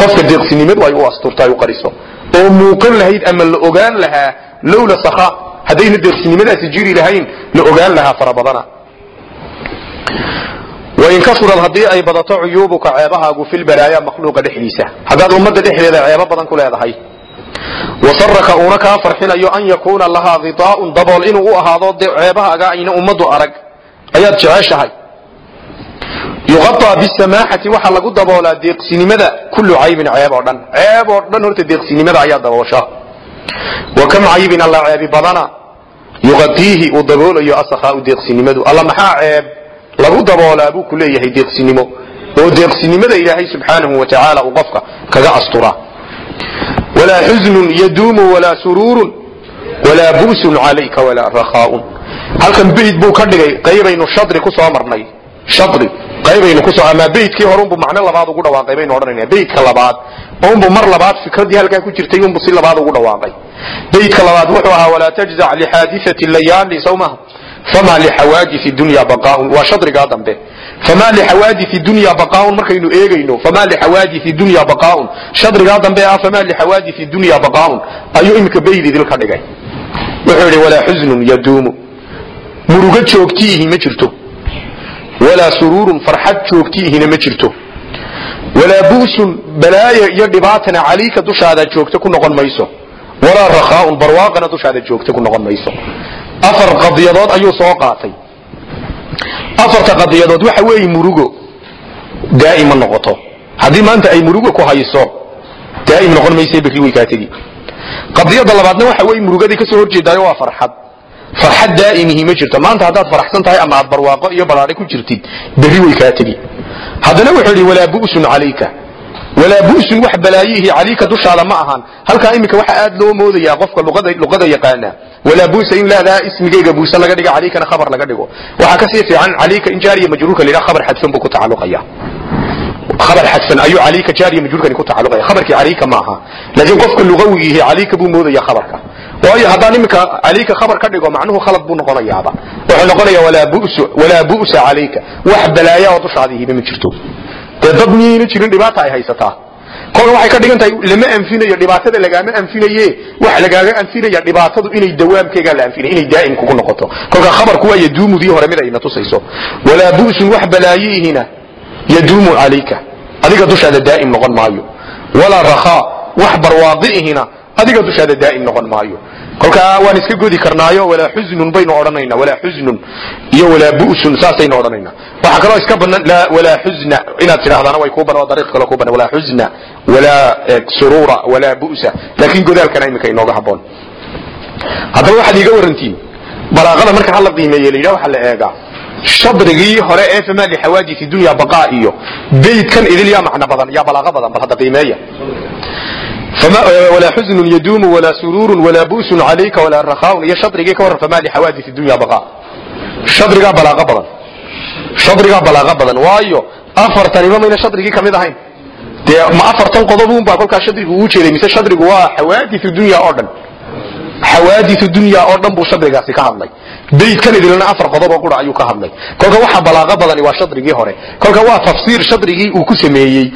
Qofka deeqsinimadu ay u asturta ay u qariso. Oo muuqan lahayd ama la ogaan lahaa lowla sakha haddayna deeqsinimadaasi jiri lahayn la ogaan lahaa fara badana. Wain kasurad haddii ay badato cuyuubuka ceebahaagu filbalaaya makhluuqa dhexdiisa. Haddaad ummadda dhexdeeda ceebo badan ku leedahay wasaraka uuna kaa farxinayo an yakuuna lahaa ghitaaun dabool inuu u ahaado de ceebahaaga ayna ummaddu arag. Ayaad jeceshahay. Yuqaطa bisamaaxati waxaa lagu daboolaa deeqsinimada kullu caybin ceeb oo dhan. Ceeb oo dhan horta deeqsinimada ayaa daboosha. Wa kam caybin alla ceebi badana yuqadiihi uu daboolayo asakhaau deeqsinimadu. Alla maxaa ceeb? Lagu daboolaa buu ku leeyahay deeqsinimo. Oo deeqsinimada ilaahay subxaanahu wa tacaala uu qofka kaga asturaa walaa xuznun yaduumu walaa suruurun walaa bu'sun calayka walaa rakhaaun halkan beyd buu ka dhigay qaybaynu shadri ku soo marnay. shadri qaybaynu ku soo ama beydkii hore unbu macno labaad ugu dhawaaqay baynu odhanayna beydka labaad. unbu mar labaad fikradii halkaa ku jirtay unbu si labaad ugu dhawaaqay. beydka labaad wuxuu ahaa walaa tajzac lixaadisati layaali sow maha fama lixawaadisi dunya baqaaun waa shadrigaa dambe. fama lixawaadisi dunya baqaaun markaynu eegayno. fama lixawaadisi dunya baqaaun shadrigaa dambe ah fama lixawaadisi dunya baqaaun ayuu iminka beyd idilka dhigay. wuxuu yidhi walaa xuznun yaduumu. murugo joogtiihi ma jirto. walaa suruurun farxad joogtiihina ma jirto. walaa bu'sun balaaya iyo dhibaatana caliika dushaada joogto ku noqon mayso. walaa rakhaaun barwaaqana dushaada joogto ku noqon mayso afar qadiyadood ayuu soo qaatay. Afarta qadiyadood waxa weeye murugo daa'ima noqoto. Haddii maanta ay murugo ku hayso daa'im noqon maysa berri way kaa tegi. Qadiyada labaadna waxa weeye murugadii ka soo waa farxad. Farxad daa'imihi ma jirto. Maanta haddaad faraxsan tahay ama aad barwaaqo iyo balaadhe ku jirtid berri way kaa tegi. Haddana wuxuu yidhi walaa bu'sun calayka walaa bu'sun wax balaayihi calayka dushaada ma ahan. Halkaa iminka waxa aad loo moodayaa qofka luqada yaqaana. Walaa bu'sa in laadaa ismigayga buusa laga dhigo calaykana khabar laga dhigo. Waxaa ka sii fiican calayka in jaariya majruurka la yidhaha khabar xadfan buu ku tacalluqaya. Khabar xadfan ayuu calayka jaariya majruurkani ku tacalluqaya. Khabarkii calayka ma aha. Laakiin qofka lugawigiihi calayka buu moodaya khabarka. Waayo haddaan iminka calayka khabar ka dhigo macnuhu khalad buu noqonayaaba. Wuxuu noqonaya walaa bu'sa calayka wax balaaya oo dushaadihiba ma jirto dee dad miyayna jirin dhibaata ay haysataa. Kolka waxay ka dhigan tahay lama anfinayo dhibaatada lagaama anfinaye. Waxa lagaaga anfinaya dhibaatadu inay dawaamkeegaa la anfinay inay daa'im kugu noqoto. Kolka khabarku waa yaduumudii hore mid ayna tusayso. Walaa bu'sun wax balaayiihina yaduumu calayka adiga dushaada daa'im noqon maayo. Walaa rakhaa wax barwaaqiihina adiga dushaada daa'im noqon maayo kolkaa waan iska godi karnaayo walaa xuznun baynu odhanayna walaa xuznun iyo walaa bu'sun saasaynu odhanayna waxaa kaloo iska banaan walaa xuzna inaad tidhahdana way kuu banaan dariiq kaloo kuu banaan. Walaa xuzna walaa surura walaa bu'sa. Laakiin godaalkana iminka inooga habboon. Haddaba waxaad iiga warantiin balaaqada marka hala qiimeeye la yidhaha waxaa la eegaa. Shadrigii hore ee fama lixawaadisi dunya baqaa iyo beydkan idil yaa macno badan yaa balaaqa badan bal hadda qiimeeya walaa xusnu yaduumu walaa suruuru walaa bu'sun calayka walaa rakhaaun iyo shadrigii ka warran famaa lixawaadis idunya baqaa shadrigaa balaaqo badan shadrigaa balaaqo badan waayo afartaniba mayna shadrigii ka mid ahayn dee ma afartan qodob uun baa kolkaas shadrigu uu jeeday mise shadrigu waa xawaadis dunya oo dhan xawaadisu dunya oo dhan buu shadrigaasi ka hadlay. Beydkan idilna afar qodob oo qura ayuu ka hadlay. Kolka waxa balaaqa badani waa shadrigii hore. Kolka waa tafsiir shadrigii uu ku sameeyey.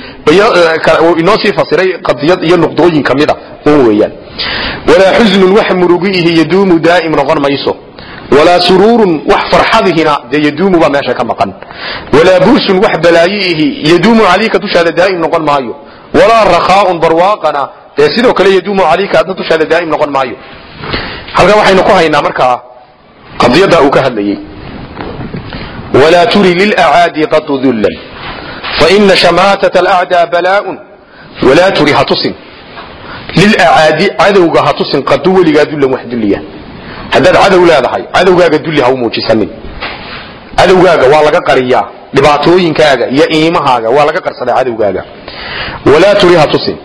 Inoo sii fasiray qadiyad iyo nuqdooyin kamida un weeyaan. Walaa xuznun wax murugiihi yaduumu daa'im noqon mayso. Walaa suruurun wax farxadihina dee yaduumu baa meesha ka maqan. Walaa buusun wax balaayiihi yaduumu calayka dushaada daa'im noqon maayo. Walaa rakhaaun barwaaqana dee sidoo kale yaduumu calayka adna dushaada daa'im noqon maayo halkan waxaynu ku haynaa markaa qadiyada uu ka hadlayey walaa turi lilacaadi qadu dullan faina shamaatata alacdaa balaaun walaa turi ha tusin. Lilacaadi cadowga ha tusin qadu weligaa dullan wax dulliya haddaad cadow leedahay cadowgaaga dulli ha u muujisanin cadowgaaga waa laga qariyaa dhibaatooyinkaaga iyo iimahaaga waa laga qarsadaa cadowgaaga. Walaa turi ha tusin.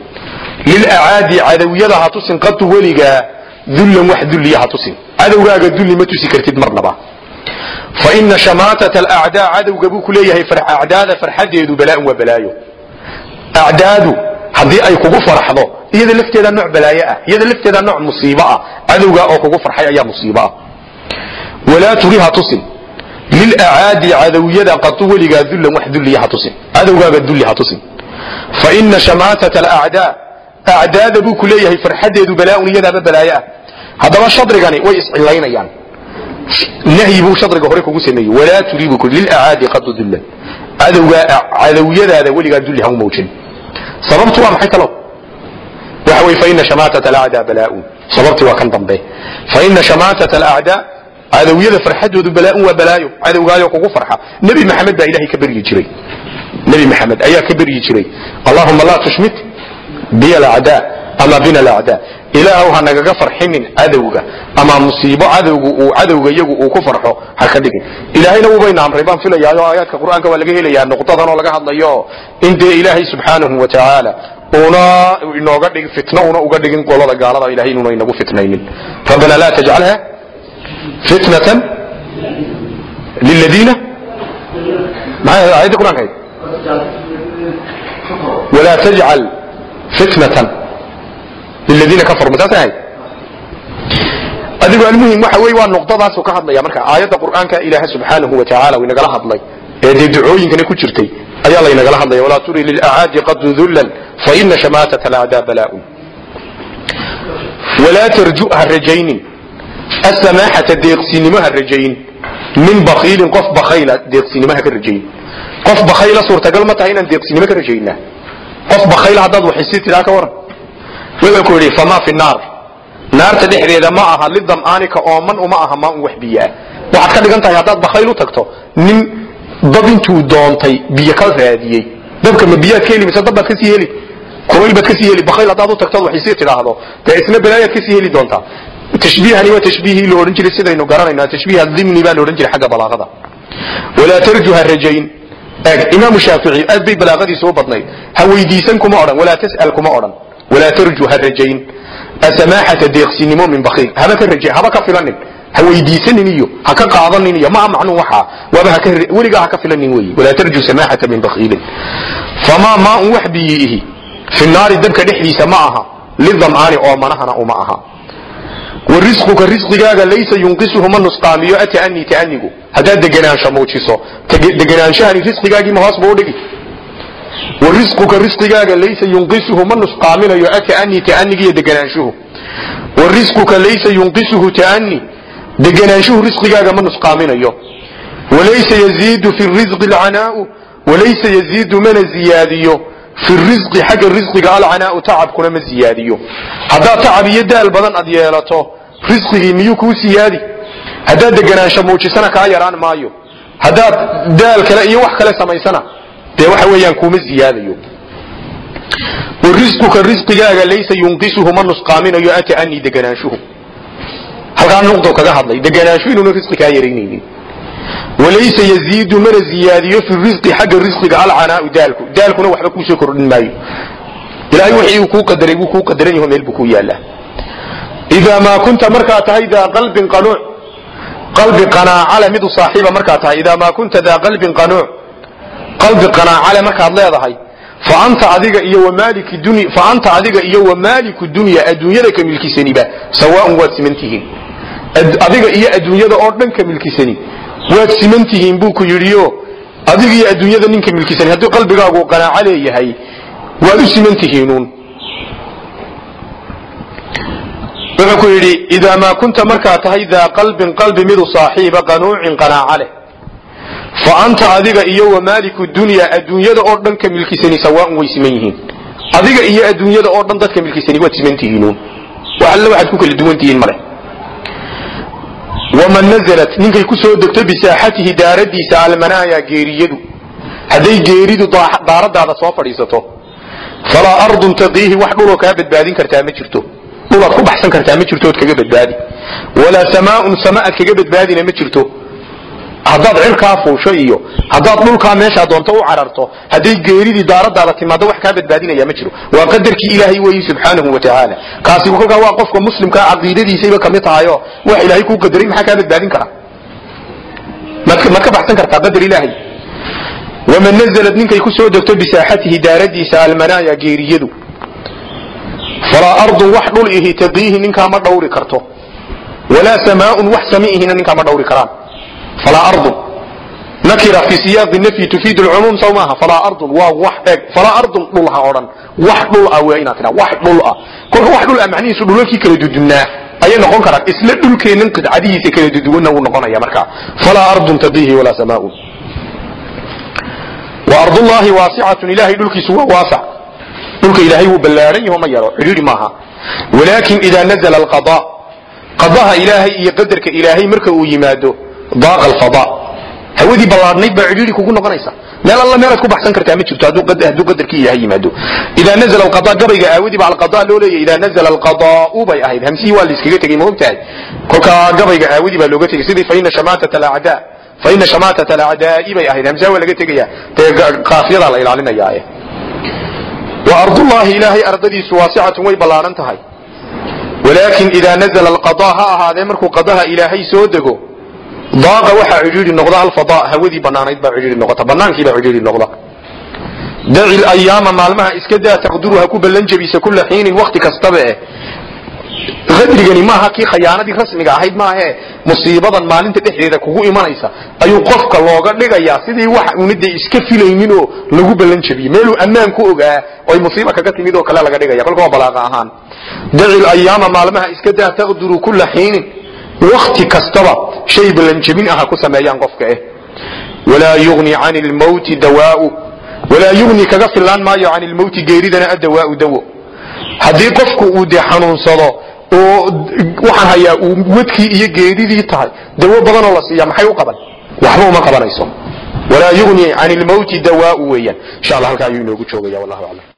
Lilacaadi cadowyada ha tusin qadu weligaa dullan wax dulliya ha tusin. Cadowgaaga dulli ma tusi kartid marnaba faina shamaatata alacdaa cadowga buu ku leeyahay acdaada farxadeedu balaaun waa balaayo. Acdaadu haddii ay kugu farxdo iyada lafteeda nooc balaaye ah iyada lafteeda nooc musiibo ah cadowgaa oo kugu farxay ayaa musiibo ah. Walaa turiha tusin. Lilacaadi cadawiyada qatu weligaa dullan wax dulliya ha tusin. Cadowgaaga dulli ha tusin. Fa ina shamaatata alacdaa acdaada buu ku leeyahay farxadeedu balaaun iyadaaba balaaye ah haddaba shadrigani way iscilaynayaan nahyi buu shadriga hore kugu sameeyey walaa turiibu ku lilacaadi qatu dullan cadowgaa cadawiyadaada weligaa dulli ha u mawjin sababtu waa maxay talow waxa wey faina shamaatata alacdaa balaaun sababtii waa kan dambe faina shamaatata alacdaa cadawiyada farxadoodu balaaun waa balaayo cadowgaayo kugu farxa nebi maxamed baa ilahay ka beryi jiray nebi maxamed ayaa ka beryi jiray allahuma laa tushmit biya alacdaa ama bina alacdaa ilaahow ha nagaga farxinin cadowga ama musiibo cadowgu uu cadowga iyagu uu ku farxo ha ka dhigin. Ilaahayna wubayna amray baan filayaayo aayaadka qur'aanka waa laga helayaa nuqdadan oo laga hadlayo. In dee ilaahay subxaanahu wa tacaala una inooga dhig fitno una uga dhigin qolada gaalada ilahay inuuna inagu fitnaynin. Rabbana laa tajcalha fitnatan liladiina maxay aayadda qur'aanka walaa tajcal fitnatan liladiina kafaruu. Mataas ahayd adigu almuhim waxa wey waa nuqdadaasuu ka hadlaya marka aayadda qur'aanka ilaaha subxaanahu wa tacaala uu inagala hadlay ee dee ducooyinkana ku jirtay ayaa laynagala hadlaya. Walaa turi lilacaadi qadu dullan faina shamaatata alacdaa balaaun walaa tarju ha rajaynin asamaaxata deeqsinimo ha rajayn min bakiilin qof bakayla deeqsinimo ha ka rajayn. Qof bakayla suurtagal ma tahay inaan deeqsinimo ka rajaynaa qof bakayla haddaad waxisi tidhaa ka waran. Wuxuu ku yidhi famaa fi naar. Naarta dhexdeeda ma aha lidam'aanika ooman uma aha maa un wax biyo ah waxaad ka dhigan tahay haddaad bakayl u tagto nin dab intuu doontay biyo ka raadiyey. Dabka ma biyaad ka heli mise dab baad ka sii heli? Kulayl baad ka sii heli bakayl haddaad u tagtood waxisi tidhaahdo. Dee isna balaayaad ka sii heli doontaa tashbiihani waa tashbiihii la odhan jiray sidaynu garanayna. Tashbiih adimni baa la odhan jiray xagga balaaqada. Walaa tarju ha rajayn eeg imaamu shaafici aad bay balaaqadiisa u badnayd ha weydiisan kuma odhan walaa tas'al kuma odhan walaa tarju ha rajayn asamaaxata deeqsinimo min bakiil haba ka raja haba ka filanin. Ha weydiisanin iyo ha ka qaadanin iyo maa macnuu waxaa waaba haka weligaa ha ka filanin weeye walaa tarju samaaxata min bakiilin famaa maa un wax biyiihi fi naari dabka dhexdiisa ma aha lidam'aani oo manahana uma aha warisquka risqigaaga laysa yunqisuhu ma nusqaamiyo ata'anii ta'anigu haddaad deganaansho muujiso degenaanshahani risqigaagii ma hoos buu udhigi warisquka risqigaaga laysa yunqisuhu ma nusqaaminayo ata'anii ta'anigiiyo deganaanshuhu warisquka laysa yunqisuhu ta'ani deganaanshuhu risqigaaga ma nusqaaminayo walaysa yaziidu fi risqi alcanaa'u walaysa yaziidu mana ziyaadiyo fi risqi xagga risqiga alcanaa'u tacabkuna ma ziyaadiyo haddaad tacab iyo daal badan ad yeelato risqigii miyuu kuu siyaadi? Haddaad deganaansho muujisana kaa yaraan maayo. Haddaad daal kale iyo wax kale samaysana dee waxa weeyaan kuuma ziyaadayo warisquka risqigaaga laysa yunqisuhu ma nusqaaminayo ata'anii deganaanshuhu halkaa nuqdo kaga hadlay deganaanshu inuuna risqi kaa yaraynaynin walaysa yaziidu mana ziyaadiyo fi risqi xagga risqiga alcanaau daalku. Daalkuna waxba kuusoo kordhin maayo. Ilahay wixii uu kuu qadaray wuu kuu qadaran yaho meel buu ku yaallaa. Idaa maa kunta markaa tahay daa qalbin qanuuc qalbi qanaacale mid saaxiiba markaa tahay. Idaa maa kunta daa qalbin qanuuc qalbi qanaacale markaad leedahay fa adiga iyo wamaaliki dunya fa anta adiga iyo wamaaliku dunya adduunyada ka milkisaniba sawaaun waad siman adiga iyo adduunyada oo dhan ka milkisani waad siman tihiin buu ku yidhiyo adiga iyo adduunyada ninka milkisani haddii qalbigaagu qanaaco leeyahay waad u siman tihiinuun wuxuu ku yidhi idaa maa kunta markaa tahay daa qalbin qalbi midu saaxiiba qanuucin qanaaca leh. Fa anta adiga iyo wamaaliku dunya adduunyada oo dhan ka milkisani sawaaun way siman yihiin. Adiga iyo adduunyada oo dhan dadka milkisani waad siman tihiinuun wax alle waxaad ku kala duwan tihiin male waman nazalat ninkay ku soo degto bisaaxatihi daaradiisa almanaaya geeriyadu hadday geeridu daaradaada soo fadhiisato falaa ardun taqiihi wax dhuloo kaa badbaadin kartaa ma jirto dhulaad ku baxsan kartaa ma jirto kaga badbaadi walaa samaaun sama kaga badbaadina ma jirto haddaad cirkaa fuusho iyo haddaad dhulkaa meeshaa doonto u cararto. Hadday geeridii daaradaada timaado wax kaa badbaadinaya ma jiro. Waa qadarkii ilaahay weeyi subxaanahu wa tacaala kaasi kolkaa waa qofka muslimkaa caqiidadiisayba ka mid tahayo wax ilaahay kuu qadaray maxaa kaa badbaadin kara? Maad ka baxsan kartaa qadar ilaahay? Waman nazalad ninkay ku degto bisaaxatihi daaradiisa almanaaya geeriyadu. Falaa ardun wax dhul ihi taqiihi ninkaa ma dhawri karto. Walaa samaaun wax samiihina ninkaa ma dhawri karaan falaa ardun nakira fi siyaaqi nafyi tufiid lcumuum saw maaha? Falaa ardun waa wax eg. Falaa ardun dhul ha odhan. Wax dhul ah waa inaad tidhaa wax dhul ah kolka wax dhul ah macnihiisu dhulalkii kala dudubnaa ayay noqon karaan. Isla dhulkeennan qidcadihiisa kala duduwanna wuu noqonaya markaa falaa ardun taqiihi walaa samaaun. Wa ardullaahi waasicatun ilaahay dhulkiisu waa waasac dhulka ilaahay wuu ballaaran yaho ma yaro. Cidhiidhi maaha. Walaakin idaa nazla alqada. Qadaha ilaahay iyo qadarka ilaahay marka uu yimaado daaqa alfada hawadii ballaadhnayd baa cidhiidhi kugu noqonaysa. Meel alla meelaad ku baxsan kartaa ma jirto hadduu qadarkii ilaahay yimaado. Idaa nazla alqada gabayga aawadii baa alqada loo leeyahy idaa nazla alqadaa'u bay ahayd. Hamsihii waa layskaga tegey ma ogtahay? Kolkaa gabayga aawadii baa looga tegey sidii faina shamaatata alacdaa faina shamaatata alacdaa'i bay ahayd. Hamsaha waa laga tegaya dee qaafyadaa la ilaalinayaae wa ardullaahi ilaahay ardadiisu waasicatun way ballaaran tahay. Walaakin idaa nazla alqada ha ahaadee markuu qadaha ilaahay soo dego daaqa waxaa cidhiidhi noqda alfada hawadii banaanayd baa cidhiidhi noqota banaankiibaa cidhiidhi noqda. Daci ayaama maalmaha iska daa taqduru ha ku ballan jebisa kula xiinin wakti kastaba eh. Qadrigani maaha kii khayaanadii rasmiga ahayd maahe musiibadan maalinta dhexdeeda kugu imanaysa ayuu qofka looga dhigayaa sidii wax unada iska filaynin oo lagu ballan jebiyey meeluu ammaan ku ogaa oy musiiba kaga timid oo kale laga dhigaya kolka waa balaaqa ahaan. Daci ayaama maalmaha iska daa taqduru kula xiinin wakti kastaba shay ballanjebin aha ku sameeyaan qofka eh. Walaa yugni can lmawti dawaau walaa yugni kaga fillaan maayo can ilmawti geeridana addawaau dawo. Haddii qofku uu dee xanuunsado oo waxaan hayaa uu wadkii iyo geeridii tahay dawo badanoo la siiya maxay u qaban? Waxba uma qabanayso. Walaa yugni can ilmawti dawaau weeyaan. Insha allah halkaa ayuu inoogu joogaya wallahu aclam